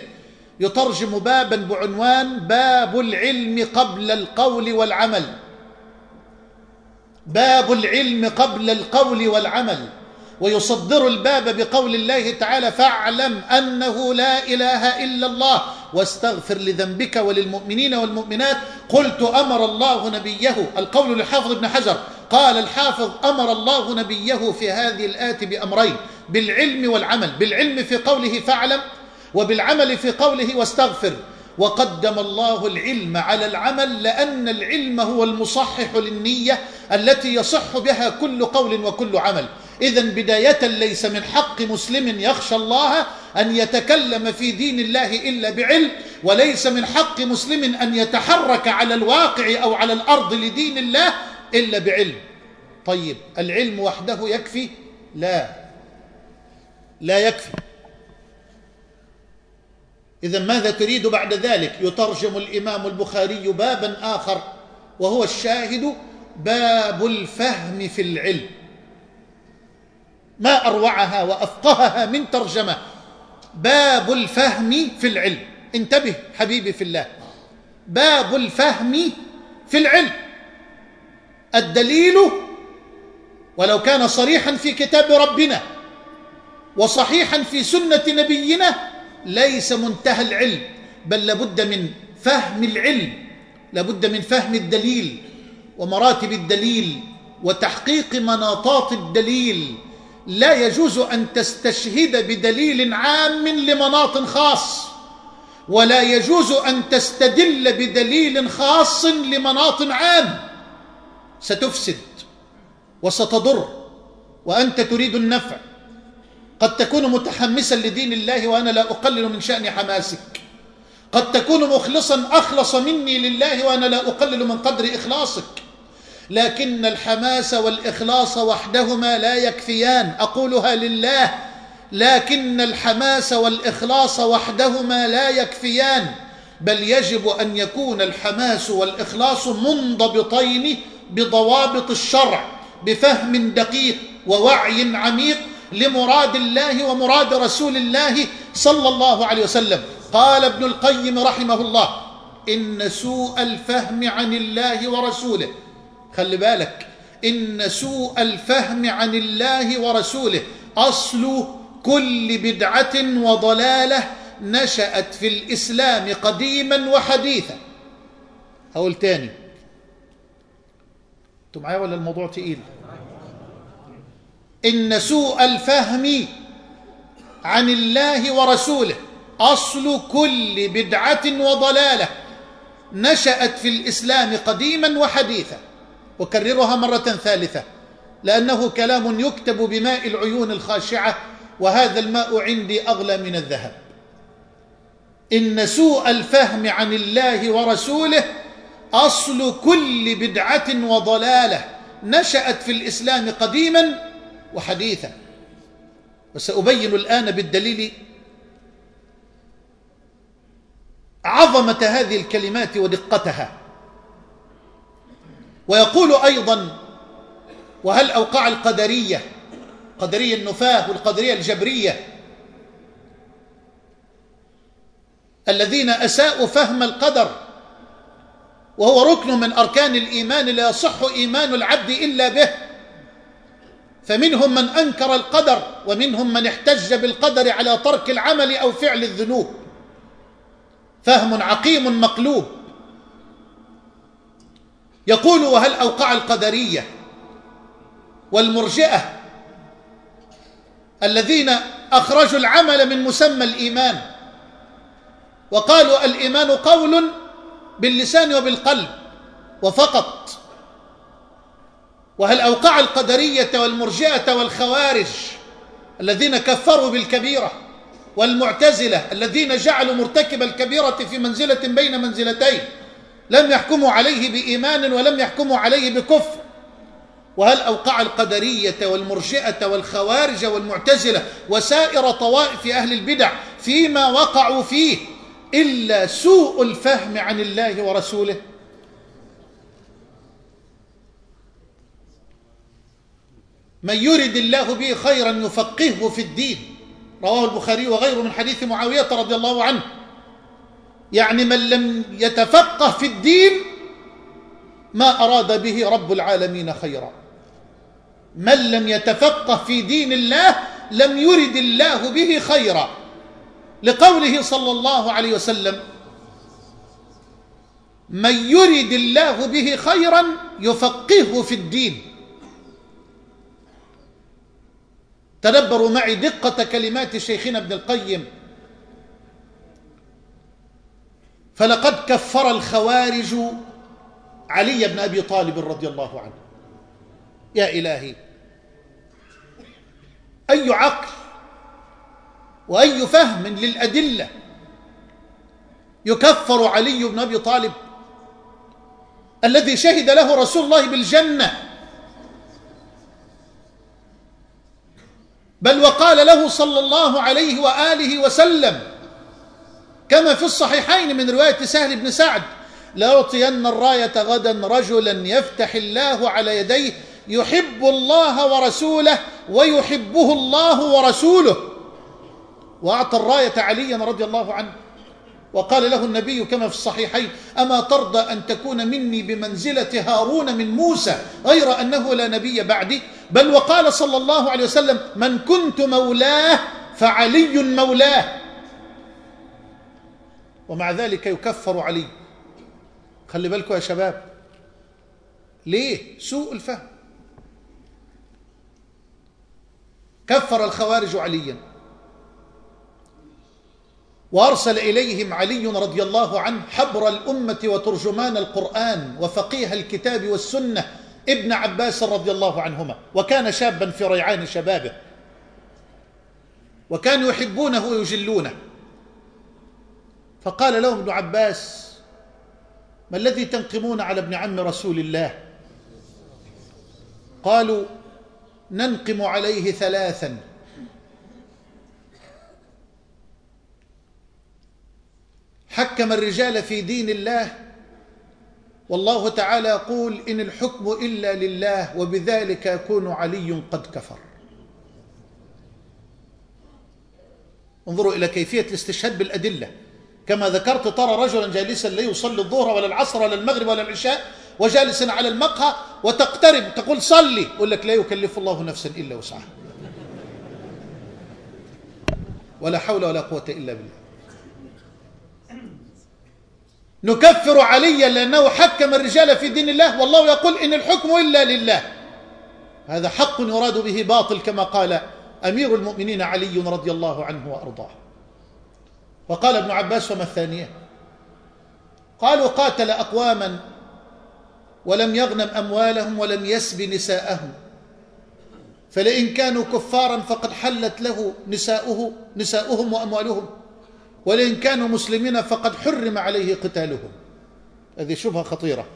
يترجم بابا بعنوان باب العلم قبل القول والعمل. باب العلم قبل القول والعمل. ويصدر الباب بقول الله تعالى فاعلم أنه لا إله إلا الله واستغفر لذنبك وللمؤمنين والمؤمنات. قلت أمر الله نبيه. القول للحافظ ابن حجر. قال الحافظ أمر الله نبيه في هذه الآت بأمرين بالعلم والعمل. بالعلم في قوله فاعلم. وبالعمل في قوله واستغفر. وقدم الله العلم على العمل لأن العلم هو المصحح للنية التي يصح بها كل قول وكل عمل. إذا بداية ليس من حق مسلم يخشى الله أن يتكلم في دين الله إلا بعلم وليس من حق مسلم أن يتحرك على الواقع أو على الأرض لدين الله إلا بعلم. طيب العلم وحده يكفي؟ لا. لا يكفي. إذا ماذا تريد بعد ذلك؟ يترجم الإمام البخاري بابا آخر وهو الشاهد باب الفهم في العلم. ما أروعها وأفقهها من ترجمة. باب الفهم في العلم. انتبه حبيبي في الله. باب الفهم في العلم. الدليل ولو كان صريحا في كتاب ربنا وصحيحا في سنة نبينا ليس منتهى العلم بل لابد من فهم العلم لابد من فهم الدليل ومراتب الدليل وتحقيق مناطات الدليل. لا يجوز أن تستشهد بدليل عام لمناط خاص ولا يجوز أن تستدل بدليل خاص لمناط عام. ستفسد وستضر وأنت تريد النفع. قد تكون متحمسا لدين الله وأنا لا أقلل من شأن حماسك. قد تكون مخلصا أخلص مني لله وأنا لا أقلل من قدر إخلاصك. لكن الحماس والإخلاص وحدهما لا يكفيان. أقولها لله. لكن الحماس والإخلاص وحدهما لا يكفيان. بل يجب أن يكون الحماس والإخلاص منضبطين بضوابط الشرع بفهم دقيق ووعي عميق لمراد الله ومراد رسول الله صلى الله عليه وسلم. قال ابن القيم رحمه الله إن سوء الفهم عن الله ورسوله. خلي بالك إن سوء الفهم عن الله ورسوله أصل كل بدعة وضلالة نشأت في الإسلام قديما وحديثا. هقول تاني. أنتوا معايا ولا الموضوع تقيل؟ إن سوء الفهم عن الله ورسوله أصل كل بدعة وضلالة نشأت في الإسلام قديما وحديثا أكررها مرة ثالثة لأنه كلام يكتب بماء العيون الخاشعة وهذا الماء عندي أغلى من الذهب. إن سوء الفهم عن الله ورسوله أصل كل بدعة وضلالة نشأت في الإسلام قديما وحديثا. وسأبين الآن بالدليل عظمة هذه الكلمات ودقتها. ويقول أيضا وهل أوقع القدرية قدرية النفاة والقدرية الجبرية الذين أساءوا فهم القدر وهو ركن من أركان الإيمان لا يصح إيمان العبد إلا به فمنهم من أنكر القدر ومنهم من احتج بالقدر على ترك العمل أو فعل الذنوب. فهم عقيم مقلوب. يقول وهل أوقع القدرية والمرجئة الذين أخرجوا العمل من مسمى الإيمان وقالوا الإيمان قول باللسان وبالقلب وفقط وهل أوقع القدرية والمرجئة والخوارج الذين كفروا بالكبيرة والمعتزلة الذين جعلوا مرتكب الكبيرة في منزلة بين منزلتين لم يحكموا عليه بإيمان ولم يحكموا عليه بكفر؟ وهل أوقع القدرية والمرجئة والخوارج والمعتزلة وسائر طوائف أهل البدع فيما وقعوا فيه إلا سوء الفهم عن الله ورسوله؟ من يرد الله به خيرا يفقهه في الدين. رواه البخاري وغيره من حديث معاوية رضي الله عنه. يعني من لم يتفقه في الدين ما أراد به رب العالمين خيرا. من لم يتفقه في دين الله لم يرد الله به خيرا. لقوله صلى الله عليه وسلم من يرد الله به خيرا يفقهه في الدين. تدبروا معي دقة كلمات شيخنا ابن القيم. فلقد كفر الخوارج علي بن أبي طالب رضي الله عنه. يا إلهي أي عقل وأي فهم للأدلة يكفر علي بن أبي طالب الذي شهد له رسول الله بالجنة؟ بل وقال له صلى الله عليه وآله وسلم كما في الصحيحين من رواية سهل بن سعد لأعطين الراية غدا رجلا يفتح الله على يديه يحب الله ورسوله ويحبه الله ورسوله. وأعطى الراية عليا رضي الله عنه. وقال له النبي كما في الصحيحين أما ترضى أن تكون مني بمنزلة هارون من موسى غير أنه لا نبي بعدي؟ بل وقال صلى الله عليه وسلم من كنت مولاه فعلي مولاه. ومع ذلك يكفر علي. خلي بالكم يا شباب. ليه؟ سوء الفهم. كفر الخوارج عليا. وأرسل إليهم علي رضي الله عنه حبر الأمة وترجمان القرآن وفقيه الكتاب والسنة ابن عباس رضي الله عنهما وكان شابا في ريعان شبابه وكانوا يحبونه ويجلونه. فقال لهم ابن عباس ما الذي تنقمون على ابن عم رسول الله؟ قالوا ننقم عليه ثلاثا. حكم الرجال في دين الله والله تعالى يقول إن الحكم إلا لله وبذلك يكون علي قد كفر. انظروا إلى كيفية الاستشهاد بالأدلة. كما ذكرت ترى رجلا جالسا لا يصلي الظهر ولا العصر ولا المغرب ولا العشاء وجالسا على المقهى وتقترب تقول صلي! يقول لك لا يكلف الله نفسا إلا وسعها. ولا حول ولا قوة إلا بالله. نكفر عليا لأنه حكم الرجال في دين الله والله يقول إن الحكم إلا لله. هذا حق يراد به باطل كما قال أمير المؤمنين علي رضي الله عنه وأرضاه. وقال ابن عباس وما الثانية؟ قالوا قاتل أقواما ولم يغنم أموالهم ولم يسب نساءهم. فلئن كانوا كفارا فقد حلت له نساؤه نساؤهم وأموالهم. ولئن كانوا مسلمين فقد حرم عليه قتالهم. هذه شبهة خطيرة.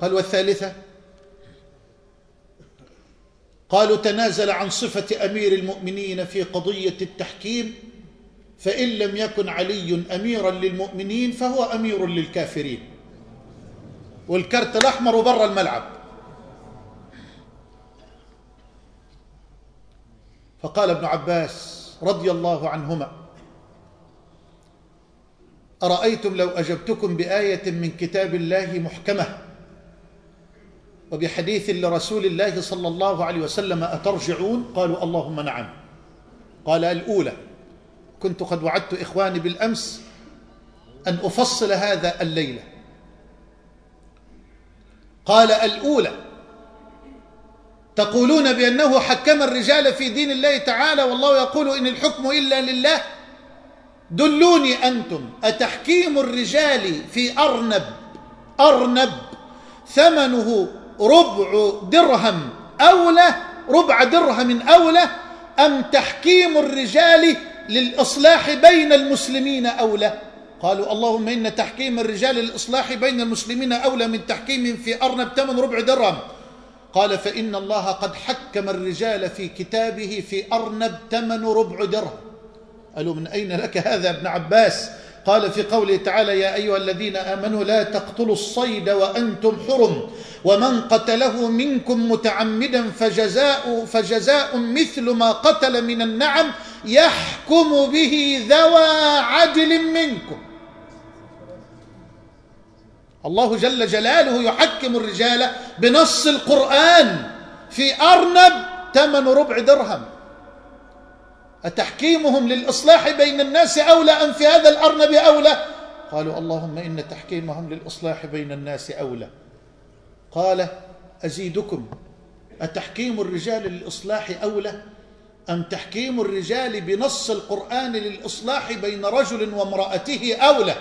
قال والثالثة قالوا تنازل عن صفة أمير المؤمنين في قضية التحكيم فإن لم يكن علي أميرا للمؤمنين فهو أمير للكافرين. والكرت الأحمر بر الملعب. فقال ابن عباس رضي الله عنهما. أرأيتم لو أجبتكم بآية من كتاب الله محكمة وبحديث لرسول الله صلى الله عليه وسلم أترجعون؟ قالوا اللهم نعم. قال الأولى كنت قد وعدت إخواني بالأمس أن أفصل هذا الليلة. قال الأولى تقولون بأنه حكم الرجال في دين الله تعالى والله يقول إن الحكم إلا لله؟ دلوني أنتم أتحكيم الرجال في أرنب؟ أرنب ثمنه ربع درهم أولى ربع درهم أولى أم تحكيم الرجال للإصلاح بين المسلمين أولى؟ قالوا اللهم إن تحكيم الرجال للإصلاح بين المسلمين أولى من تحكيم في أرنب ثمن ربع درهم. قال فإن الله قد حكم الرجال في كتابه في أرنب ثمن ربع درهم. قالوا من أين لك هذا ابن عباس؟ قال في قوله تعالى يا أيها الذين آمنوا لا تقتلوا الصيد وأنتم حرم ومن قتله منكم متعمدا فجزاء, فجزاء مثل ما قتل من النعم يحكم به ذوى عدل منكم. الله جل جلاله يحكم الرجال بنص القرآن في أرنب ثمن ربع درهم. أتحكيمهم للإصلاح بين الناس أولى أم في هذا الأرنب أولى؟ قالوا اللهم إن تحكيمهم للإصلاح بين الناس أولى. قال أزيدكم. أتحكيم الرجال للإصلاح أولى أم تحكيم الرجال بنص القرآن للإصلاح بين رجل وامرأته أولى؟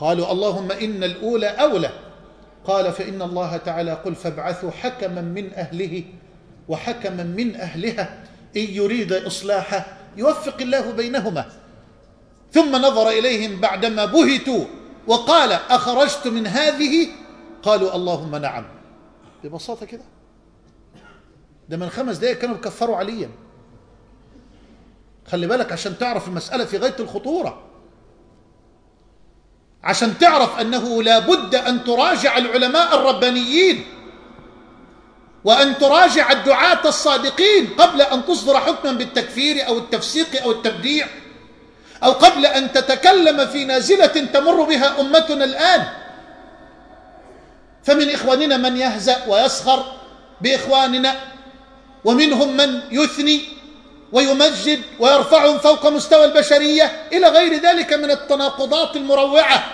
قالوا اللهم إن الأولى أولى. قال فإن الله تعالى قل فابعثوا حكما من أهله وحكما من أهلها إن يريد إصلاحا يوفق الله بينهما. ثم نظر إليهم بعدما بهتوا وقال أخرجت من هذه؟ قالوا اللهم نعم. ببساطة كده. ده من خمس دقائق كانوا بكفروا عليا. خلي بالك عشان تعرف المسألة في غاية الخطورة. عشان تعرف أنه لا بد أن تراجع العلماء الربانيين وأن تراجع الدعاة الصادقين قبل أن تصدر حكما بالتكفير أو التفسيق أو التبديع أو قبل أن تتكلم في نازلة تمر بها أمتنا الآن. فمن إخواننا من يهزأ ويسخر بإخواننا ومنهم من يثني ويمجد ويرفعهم فوق مستوى البشرية إلى غير ذلك من التناقضات المروعة.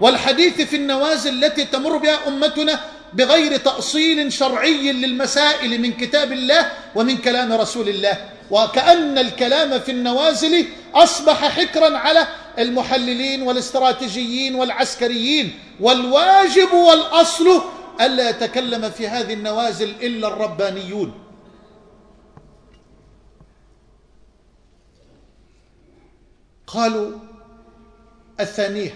والحديث في النوازل التي تمر بها أمتنا بغير تأصيل شرعي للمسائل من كتاب الله ومن كلام رسول الله. وكأن الكلام في النوازل أصبح حكرا على المحللين والاستراتيجيين والعسكريين. والواجب والأصل ألا يتكلم في هذه النوازل إلا الربانيون. قالوا الثانية.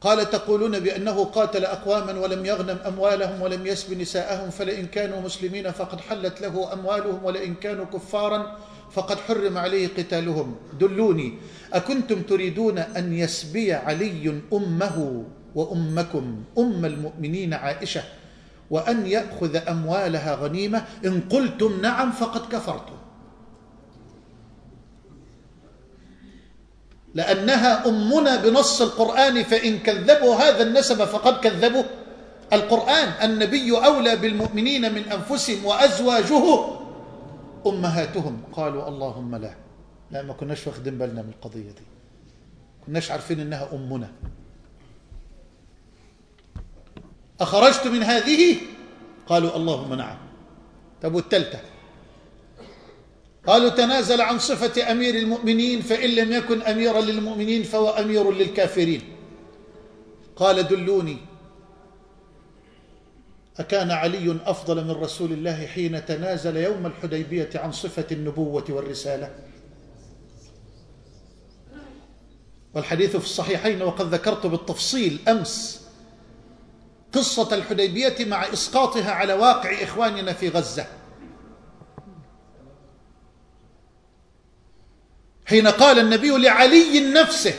قال تقولون بأنه قاتل أقواما ولم يغنم أموالهم ولم يسب نساءهم فلئن كانوا مسلمين فقد حلت له أموالهم ولئن كانوا كفارا فقد حرم عليه قتالهم. دلوني أكنتم تريدون أن يسبي علي أمه وأمكم أم المؤمنين عائشة وأن يأخذ أموالها غنيمة؟ إن قلتم نعم فقد كفرتم. لأنها أمنا بنص القرآن فإن كذبوا هذا النسب فقد كذبوا. القرآن النبي أولى بالمؤمنين من أنفسهم وأزواجه. أمهاتهم قالوا اللهم لا. لا ما كناش واخدين بالنا من القضية دي. كناش عارفين إنها أمنا. أخرجت من هذه؟ قالوا اللهم نعم. طب والتالتة؟ قالوا تنازل عن صفة أمير المؤمنين فإن لم يكن أميرا للمؤمنين فهو أمير للكافرين. قال دلوني أكان علي أفضل من رسول الله حين تنازل يوم الحديبية عن صفة النبوة والرسالة. والحديث في الصحيحين وقد ذكرت بالتفصيل أمس قصة الحديبية مع إسقاطها على واقع إخواننا في غزة. حين قال النبي لعلي نفسه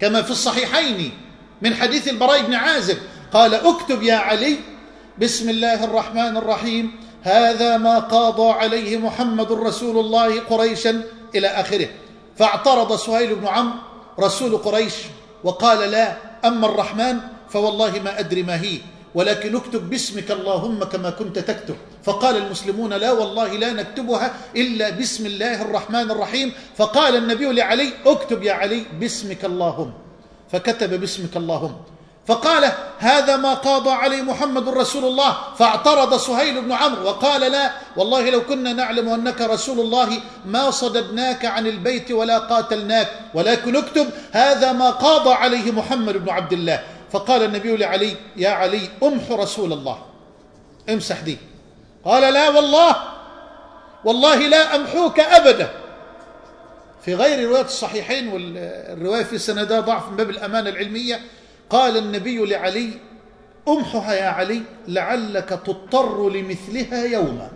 كما في الصحيحين من حديث البراء بن عازب قال أكتب يا علي بسم الله الرحمن الرحيم هذا ما قاضى عليه محمد رسول الله قريشا إلى آخره. فاعترض سهيل بن عمرو رسول قريش وقال لا أما الرحمن فوالله ما أدري ما هي. ولكن اكتب باسمك اللهم كما كنت تكتب. فقال المسلمون لا والله لا نكتبها إلا بسم الله الرحمن الرحيم. فقال النبي لعلي اكتب يا علي باسمك اللهم. فكتب باسمك اللهم. فقال هذا ما قاضى عليه محمد رسول الله. فاعترض سهيل بن عمرو وقال لا والله لو كنا نعلم أنك رسول الله ما صددناك عن البيت ولا قاتلناك. ولكن اكتب هذا ما قاضى عليه محمد بن عبد الله. فقال النبي لعلي يا علي امح رسول الله. امسح دي. قال لا والله والله لا امحوك ابدا. في غير رواية الصحيحين والرواية في سندها ضعف من باب الأمانة العلمية قال النبي لعلي امحها يا علي لعلك تضطر لمثلها يوما.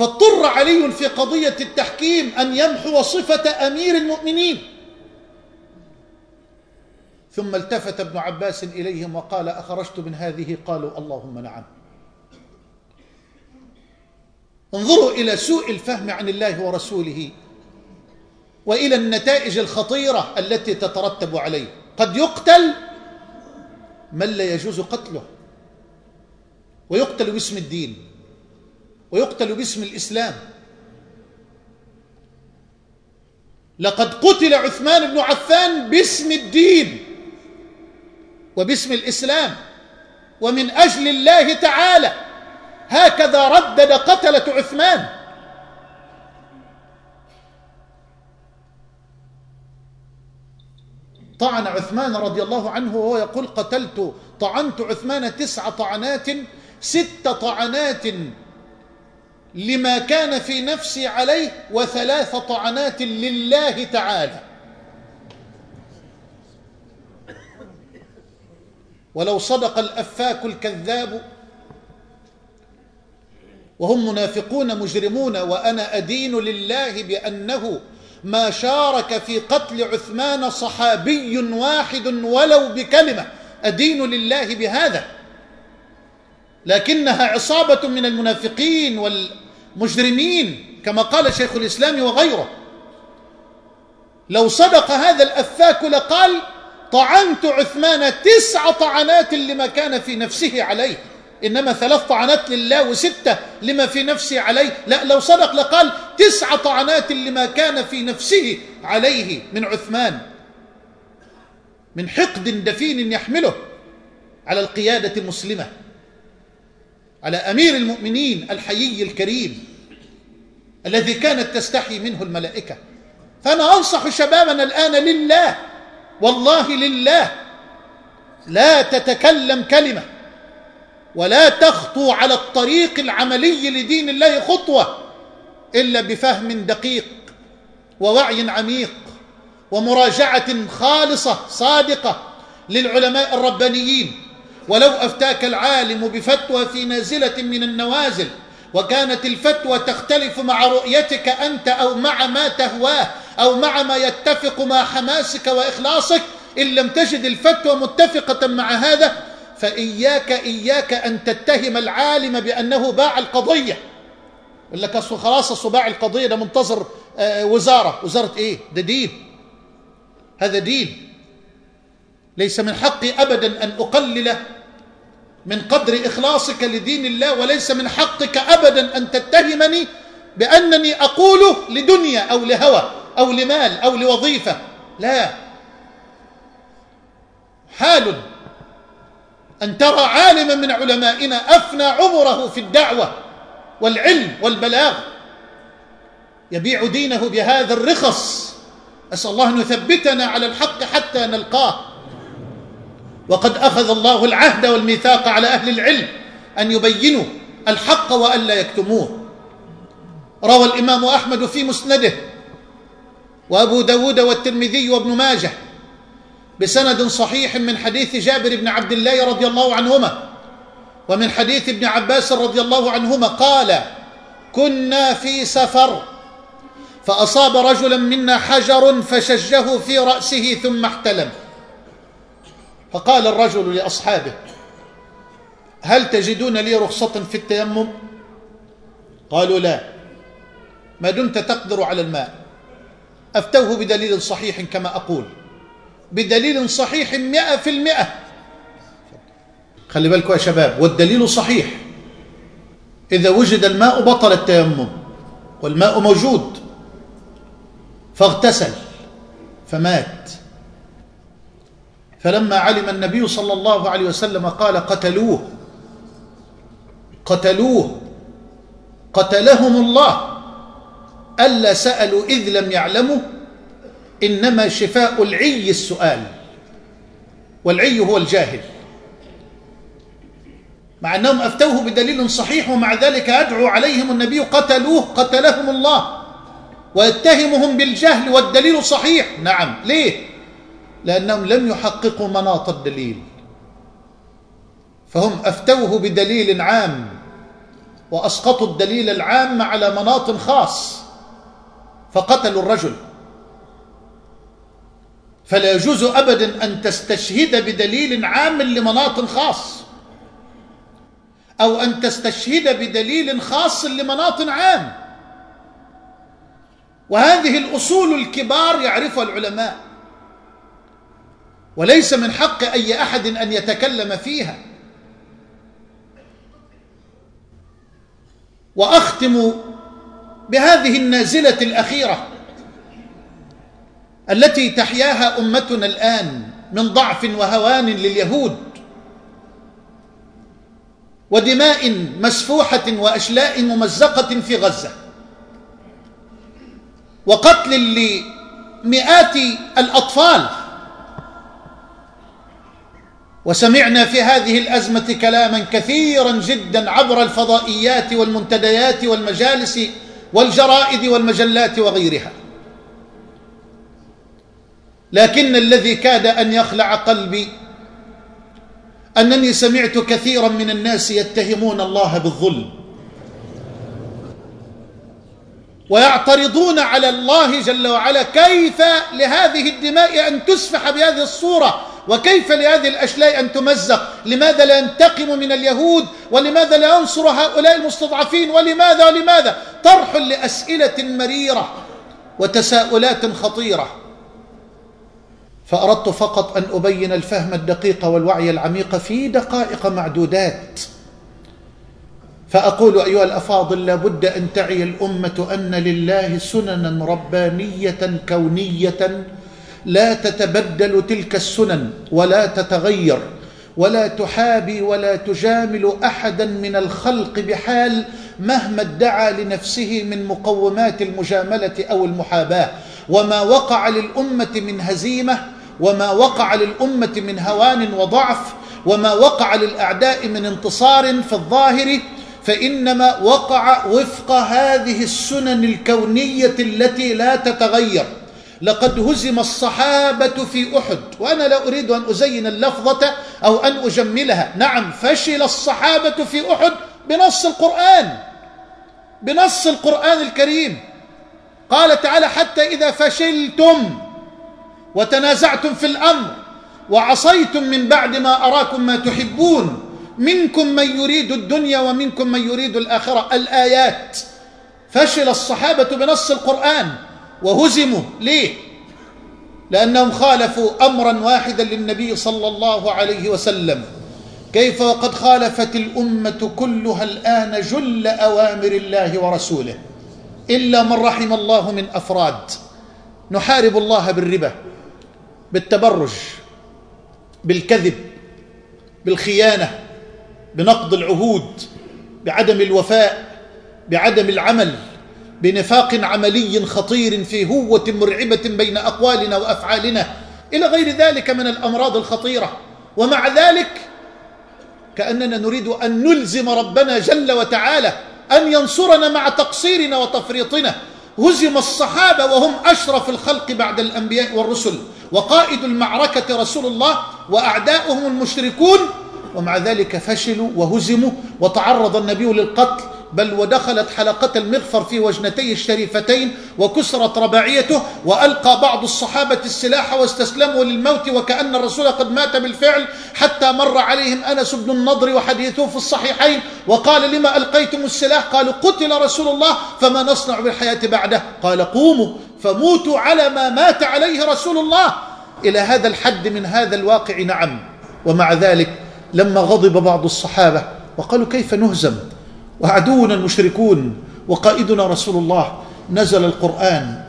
فاضطر علي في قضية التحكيم أن يمحو صفة أمير المؤمنين. ثم التفت ابن عباس إليهم وقال أخرجت من هذه؟ قالوا اللهم نعم. انظروا إلى سوء الفهم عن الله ورسوله وإلى النتائج الخطيرة التي تترتب عليه. قد يقتل من لا يجوز قتله ويقتل باسم الدين. ويقتل باسم الإسلام. لقد قتل عثمان بن عفان باسم الدين وباسم الإسلام ومن أجل الله تعالى هكذا ردد قتلة عثمان. طعن عثمان رضي الله عنه وهو يقول قتلت طعنت عثمان تسع طعنات ست طعنات لما كان في نفسي عليه وثلاث طعنات لله تعالى. ولو صدق الأفاك الكذاب وهم منافقون مجرمون وأنا أدين لله بأنه ما شارك في قتل عثمان صحابي واحد ولو بكلمة أدين لله بهذا. لكنها عصابة من المنافقين والمجرمين كما قال شيخ الإسلام وغيره. لو صدق هذا الأفاك لقال طعنت عثمان تسع طعنات لما كان في نفسه عليه. إنما ثلاث طعنات لله وستة لما في نفسي عليه. لا لو صدق لقال تسع طعنات لما كان في نفسه عليه من عثمان. من حقد دفين يحمله على القيادة المسلمة على أمير المؤمنين الحيي الكريم الذي كانت تستحي منه الملائكة. فأنا أنصح شبابنا الآن لله والله لله لا تتكلم كلمة ولا تخطو على الطريق العملي لدين الله خطوة إلا بفهم دقيق ووعي عميق ومراجعة خالصة صادقة للعلماء الربانيين. ولو أفتاك العالم بفتوى في نازلة من النوازل وكانت الفتوى تختلف مع رؤيتك أنت أو مع ما تهواه أو مع ما يتفق مع حماسك وإخلاصك إن لم تجد الفتوى متفقة مع هذا فإياك إياك أن تتهم العالم بأنه باع القضية. يقول لك أصل خلاص أصل باع القضية ده منتظر آه، وزارة. وزارة إيه؟ ده دين. هذا دين. ليس من حقي أبدا أن أقلل من قدر إخلاصك لدين الله وليس من حقك أبدا أن تتهمني بأنني أقوله لدنيا أو لهوى أو لمال أو لوظيفة. لا. حال أن ترى عالما من علمائنا أفنى عمره في الدعوة والعلم والبلاغ. يبيع دينه بهذا الرخص. أسأل الله أن يثبتنا على الحق حتى نلقاه. وقد أخذ الله العهد والميثاق على أهل العلم أن يبينوا الحق وألا يكتموه. روى الإمام أحمد في مسنده وأبو داود والترمذي وابن ماجه بسند صحيح من حديث جابر بن عبد الله رضي الله عنهما ومن حديث ابن عباس رضي الله عنهما قال كنا في سفر فأصاب رجلا منا حجر فشجه في رأسه ثم احتلم. فقال الرجل لأصحابه هل تجدون لي رخصة في التيمم؟ قالوا لا. ما دمت تقدر على الماء. أفتوه بدليل صحيح كما أقول. بدليل صحيح مئة في المئة. خلي بالكم يا شباب والدليل صحيح. إذا وجد الماء بطل التيمم والماء موجود فاغتسل فمات. فلما علم النبي صلى الله عليه وسلم قال قتلوه قتلوه قتلهم الله ألا سألوا إذ لم يعلموا إنما شفاء العي السؤال والعي هو الجاهل. مع أنهم أفتوه بدليل صحيح ومع ذلك يدعو عليهم النبي قتلوه قتلهم الله ويتهمهم بالجهل والدليل صحيح. نعم. ليه؟ لأنهم لم يحققوا مناط الدليل. فهم أفتوه بدليل عام وأسقطوا الدليل العام على مناط خاص فقتلوا الرجل. فلا يجوز أبدا أن تستشهد بدليل عام لمناط خاص أو أن تستشهد بدليل خاص لمناط عام. وهذه الأصول الكبار يعرفها العلماء. وليس من حق أي أحد أن يتكلم فيها. وأختم بهذه النازلة الأخيرة التي تحياها أمتنا الآن من ضعف وهوان لليهود ودماء مسفوحة وأشلاء ممزقة في غزة وقتل لمئات الأطفال وسمعنا في هذه الأزمة كلاما كثيرا جدا عبر الفضائيات والمنتديات والمجالس والجرائد والمجلات وغيرها. لكن الذي كاد أن يخلع قلبي أنني سمعت كثيرا من الناس يتهمون الله بالظلم. ويعترضون على الله جل وعلا كيف لهذه الدماء أن تسفح بهذه الصورة؟ وكيف لهذه الأشلاء أن تمزق؟ لماذا لا ينتقم من اليهود؟ ولماذا لا ينصر هؤلاء المستضعفين؟ ولماذا؟ ولماذا؟ طرح لأسئلة مريرة وتساؤلات خطيرة. فأردت فقط أن أبين الفهم الدقيق والوعي العميق في دقائق معدودات. فأقول أيها الأفاضل لابد أن تعي الأمة أن لله سننا ربانية كونية. لا تتبدل تلك السنن ولا تتغير ولا تحابي ولا تجامل أحدا من الخلق بحال مهما ادعى لنفسه من مقومات المجاملة أو المحاباة. وما وقع للأمة من هزيمة وما وقع للأمة من هوان وضعف وما وقع للأعداء من انتصار في الظاهر فإنما وقع وفق هذه السنن الكونية التي لا تتغير. لقد هزم الصحابة في أحد وأنا لا أريد أن أزين اللفظة أو أن أجملها. نعم فشل الصحابة في أحد بنص القرآن بنص القرآن الكريم. قال تعالى حتى إذا فشلتم وتنازعتم في الأمر وعصيتم من بعد ما أراكم ما تحبون منكم من يريد الدنيا ومنكم من يريد الآخرة. الآيات. فشل الصحابة بنص القرآن وهزموا. ليه؟ لأنهم خالفوا أمرا واحدا للنبي صلى الله عليه وسلم. كيف وقد خالفت الأمة كلها الآن جل أوامر الله ورسوله؟ إلا من رحم الله من أفراد. نحارب الله بالربا بالتبرج بالكذب بالخيانة. بنقض العهود بعدم الوفاء بعدم العمل بنفاق عملي خطير في هوة مرعبة بين أقوالنا وأفعالنا. إلى غير ذلك من الأمراض الخطيرة. ومع ذلك كأننا نريد أن نلزم ربنا جل وتعالى أن ينصرنا مع تقصيرنا وتفريطنا. هزم الصحابة وهم أشرف الخلق بعد الأنبياء والرسل. وقائد المعركة رسول الله وأعداؤهم المشركون ومع ذلك فشلوا وهزموا وتعرض النبي للقتل بل ودخلت حلقة المغفر في وجنتيه الشريفتين وكسرت رباعيته وألقى بعض الصحابة السلاح واستسلموا للموت وكأن الرسول قد مات بالفعل حتى مر عليهم أنس بن النضر وحديثه في الصحيحين وقال لما ألقيتم السلاح؟ قالوا قتل رسول الله فما نصنع بالحياة بعده؟ قال قوموا فموتوا على ما مات عليه رسول الله. إلى هذا الحد من هذا الواقع نعم. ومع ذلك لما غضب بعض الصحابة وقالوا كيف نهزم؟ وعدونا المشركون وقائدنا رسول الله نزل القرآن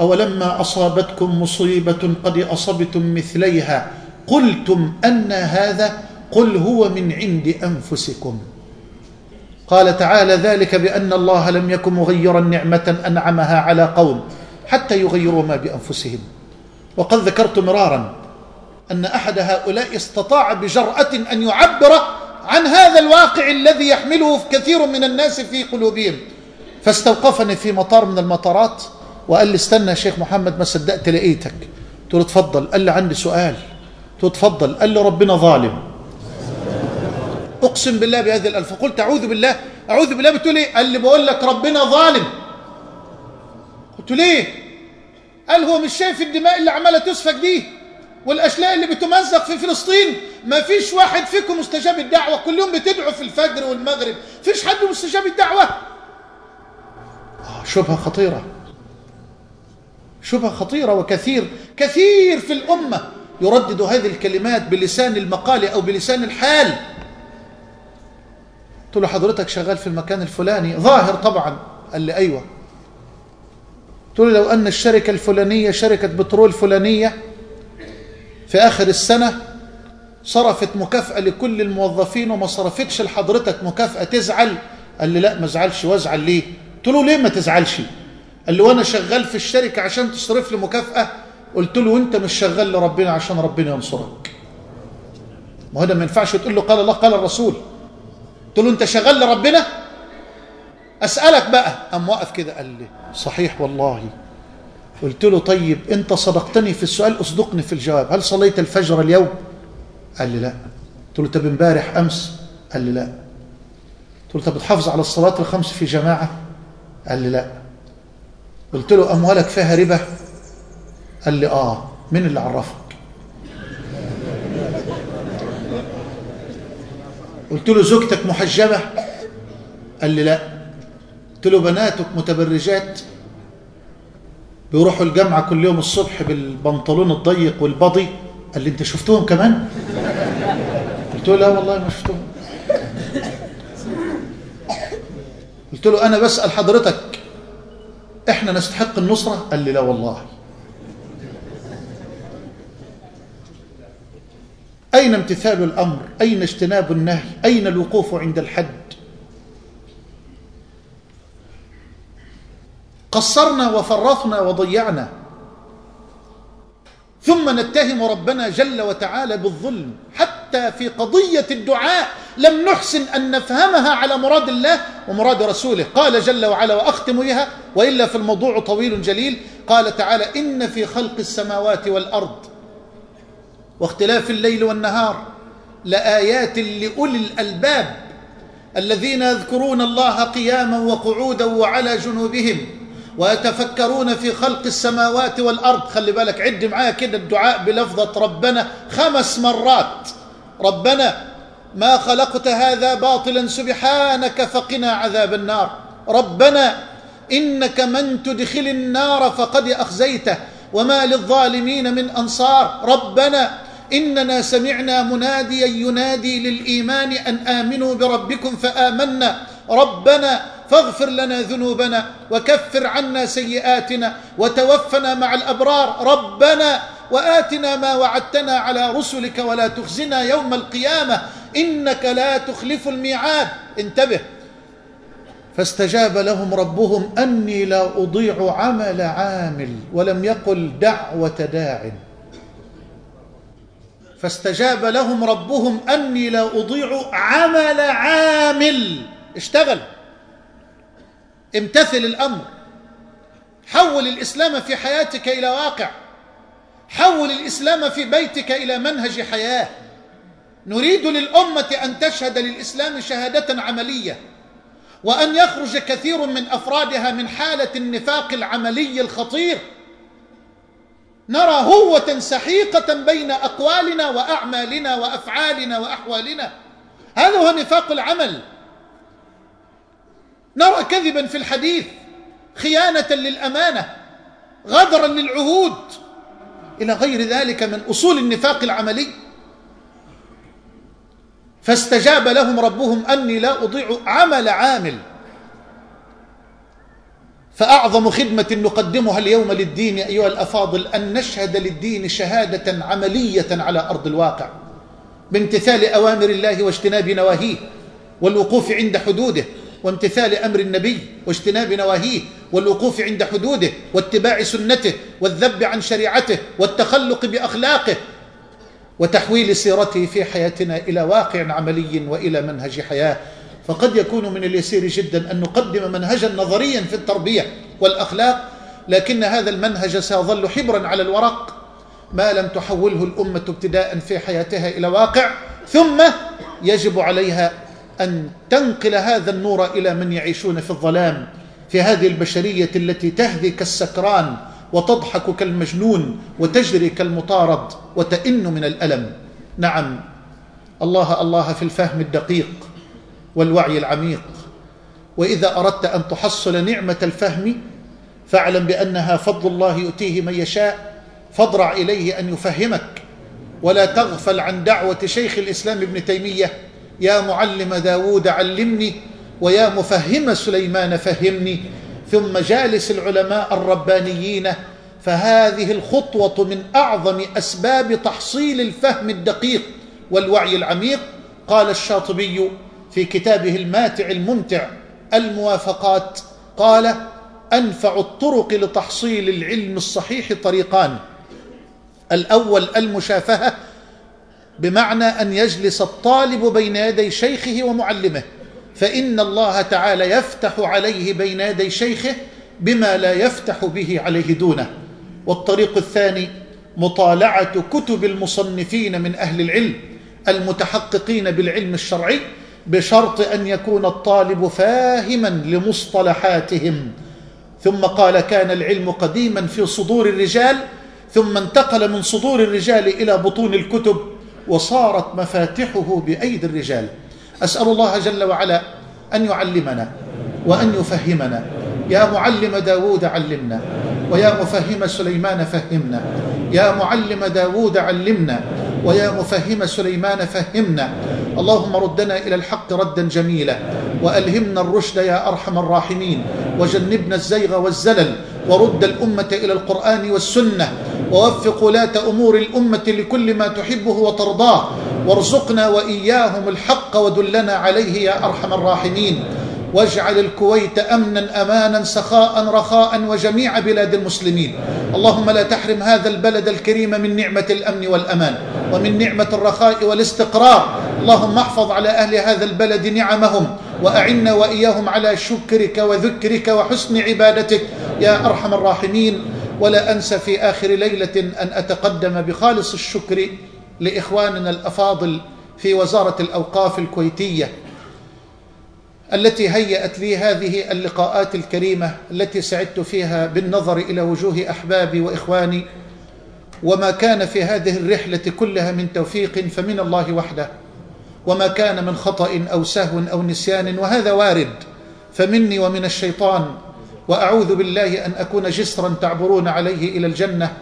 أولما أصابتكم مصيبة قد أصبتم مثليها قلتم أن هذا قل هو من عند أنفسكم. قال تعالى ذلك بأن الله لم يكن مغيرا نعمة أنعمها على قوم حتى يغيروا ما بأنفسهم. وقد ذكرت مرارا أن أحد هؤلاء استطاع بجرأة أن يعبر عن هذا الواقع الذي يحمله كثير من الناس في قلوبهم. فاستوقفني في مطار من المطارات وقال لي استنى يا شيخ محمد ما صدقت لقيتك. قلت له اتفضل. قال لي عندي سؤال. قلت له اتفضل. قال لي ربنا ظالم. أقسم بالله بهذه الألف. قلت أعوذ بالله. أعوذ بالله. بتقول إيه قال لي بقول لك ربنا ظالم. قلت ليه؟ قال هو مش شايف الدماء اللي عمالة تسفك دي. والأشلاء اللي بتمزق في فلسطين ما فيش واحد فيكم مستجاب الدعوة. كل يوم بتدعوا في الفجر والمغرب. فيش حد مستجاب الدعوة. آه شبهة خطيرة. شبهة خطيرة وكثير. كثير في الأمة يردد هذه الكلمات بلسان المقال أو بلسان الحال. قلت له حضرتك شغال في المكان الفلاني؟ ظاهر طبعا. قال لي أيوه. قلت له لو أن الشركة الفلانية شركة بترول فلانية في آخر السنة صرفت مكافأة لكل الموظفين وما صرفتش لحضرتك مكافأة تزعل؟ قال لي لا ما ازعلش وازعل ليه؟ قلت له ليه ما تزعلش؟ قال لي وأنا شغال في الشركة عشان تصرف لي مكافأة؟ قلت له انت مش شغال لربنا عشان ربنا ينصرك. ما ده ما ينفعش تقول له قال الله قال الرسول. قلت له انت شغال لربنا؟ أسألك بقى. قام واقف كده قال لي صحيح والله. قلت له طيب انت صدقتني في السؤال اصدقني في الجواب. هل صليت الفجر اليوم؟ قال لي لا. قلت له طب امبارح امس؟ قال لي لا. قلت له طب بتحافظ على الصلاة الخمس في جماعة؟ قال لي لا. قلت له أموالك فيها ربا؟ قال لي آه. مين اللي عرفك؟ قلت له زوجتك محجبة؟ قال لي لا. قلت له بناتك متبرجات؟ بيروحوا الجامعة كل يوم الصبح بالبنطلون الضيق والبضي قال لي أنت شفتهم كمان؟ قلت له لا والله ما شفتهم. قلت له أنا بسأل حضرتك إحنا نستحق النصرة؟ قال لي لا والله. أين امتثال الأمر؟ أين اجتناب النهي؟ أين الوقوف عند الحد؟ قصرنا وفرطنا وضيعنا. ثم نتهم ربنا جل وتعالى بالظلم. حتى في قضية الدعاء لم نحسن أن نفهمها على مراد الله ومراد رسوله. قال جل وعلا وأختم بها وإلا في الموضوع طويل جليل. قال تعالى إن في خلق السماوات والأرض واختلاف الليل والنهار لآيات لأولي الألباب الذين يذكرون الله قياما وقعودا وعلى جنوبهم. ويتفكرون في خلق السماوات والأرض. خلي بالك عد معايا كده الدعاء بلفظة ربنا خمس مرات. ربنا ما خلقت هذا باطلا سبحانك فقنا عذاب النار. ربنا إنك من تدخل النار فقد أخزيته وما للظالمين من أنصار. ربنا إننا سمعنا مناديا ينادي للإيمان أن آمنوا بربكم فآمنا. ربنا فاغفر لنا ذنوبنا وكفر عنا سيئاتنا وتوفنا مع الأبرار ربنا وآتنا ما وعدتنا على رسلك ولا تخزنا يوم القيامة إنك لا تخلف الميعاد انتبه فاستجاب لهم ربهم أني لا أضيع عمل عامل ولم يقل دعوة داع فاستجاب لهم ربهم أني لا أضيع عمل عامل اشتغل امتثل الأمر. حول الإسلام في حياتك إلى واقع. حول الإسلام في بيتك إلى منهج حياة. نريد للأمة أن تشهد للإسلام شهادة عملية. وأن يخرج كثير من أفرادها من حالة النفاق العملي الخطير. نرى هوة سحيقة بين أقوالنا وأعمالنا وأفعالنا وأحوالنا. هذا هو نفاق العمل. نرى كذبا في الحديث خيانة للأمانة غدرا للعهود. إلى غير ذلك من أصول النفاق العملي. فاستجاب لهم ربهم أني لا أضيع عمل عامل. فأعظم خدمة نقدمها اليوم للدين أيها الأفاضل أن نشهد للدين شهادة عملية على أرض الواقع بامتثال أوامر الله واجتناب نواهيه والوقوف عند حدوده. وامتثال أمر النبي واجتناب نواهيه والوقوف عند حدوده واتباع سنته والذب عن شريعته والتخلق بأخلاقه وتحويل سيرته في حياتنا إلى واقع عملي وإلى منهج حياة. فقد يكون من اليسير جدا أن نقدم منهجا نظريا في التربية والأخلاق لكن هذا المنهج سيظل حبرا على الورق ما لم تحوله الأمة ابتداء في حياتها إلى واقع ثم يجب عليها أن تنقل هذا النور إلى من يعيشون في الظلام في هذه البشرية التي تهذي كالسكران وتضحك كالمجنون وتجري كالمطارد وتئن من الألم. نعم الله الله في الفهم الدقيق والوعي العميق. وإذا أردت أن تحصل نعمة الفهم فاعلم بأنها فضل الله يؤتيه من يشاء فاضرع إليه أن يفهمك. ولا تغفل عن دعوة شيخ الإسلام ابن تيمية يا معلم داود علمني ويا مفهم سليمان فهمني. ثم جالس العلماء الربانيين فهذه الخطوة من أعظم أسباب تحصيل الفهم الدقيق والوعي العميق قال الشاطبي في كتابه الماتع الممتع الموافقات قال أنفع الطرق لتحصيل العلم الصحيح طريقان. الأول المشافهة بمعنى أن يجلس الطالب بين يدي شيخه ومعلمه فإن الله تعالى يفتح عليه بين يدي شيخه بما لا يفتح به عليه دونه. والطريق الثاني مطالعة كتب المصنفين من أهل العلم المتحققين بالعلم الشرعي بشرط أن يكون الطالب فاهما لمصطلحاتهم. ثم قال كان العلم قديما في صدور الرجال ثم انتقل من صدور الرجال إلى بطون الكتب وصارت مفاتحه بأيدي الرجال. أسأل الله جل وعلا أن يعلمنا وأن يفهمنا. يا معلم داود علمنا ويا مفهم سليمان فهمنا. يا معلم داود علمنا ويا مفهم سليمان فهمنا. اللهم ردنا إلى الحق ردا جميلا وألهمنا الرشد يا أرحم الراحمين. وجنبنا الزيغ والزلل ورد الأمة إلى القرآن والسنة. ووفق ولاة أمور الأمة لكل ما تحبه وترضاه. وارزقنا وإياهم الحق ودلنا عليه يا أرحم الراحمين. واجعل الكويت أمنا أمانا سخاء رخاء وجميع بلاد المسلمين. اللهم لا تحرم هذا البلد الكريم من نعمة الأمن والأمان ومن نعمة الرخاء والاستقرار. اللهم احفظ على أهل هذا البلد نعمهم وأعنا وإياهم على شكرك وذكرك وحسن عبادتك يا أرحم الراحمين. ولا انسى في آخر ليلة أن أتقدم بخالص الشكر لإخواننا الأفاضل في وزارة الأوقاف الكويتية التي هيأت لي هذه اللقاءات الكريمة التي سعدت فيها بالنظر إلى وجوه أحبابي وإخواني وما كان في هذه الرحلة كلها من توفيق فمن الله وحده وما كان من خطأ أو سهو أو نسيان وهذا وارد فمني ومن الشيطان وأعوذ بالله أن أكون جسرا تعبرون عليه إلى الجنة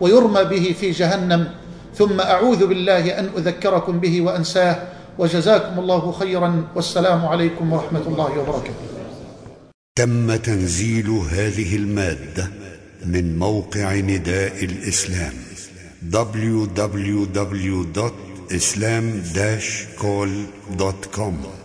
ويرمى به في جهنم ثم أعوذ بالله أن أذكركم به وأنساه وجزاكم الله خيرا والسلام عليكم ورحمة الله وبركاته. تم تنزيل هذه المادة من موقع نداء الإسلام www.islam-call.com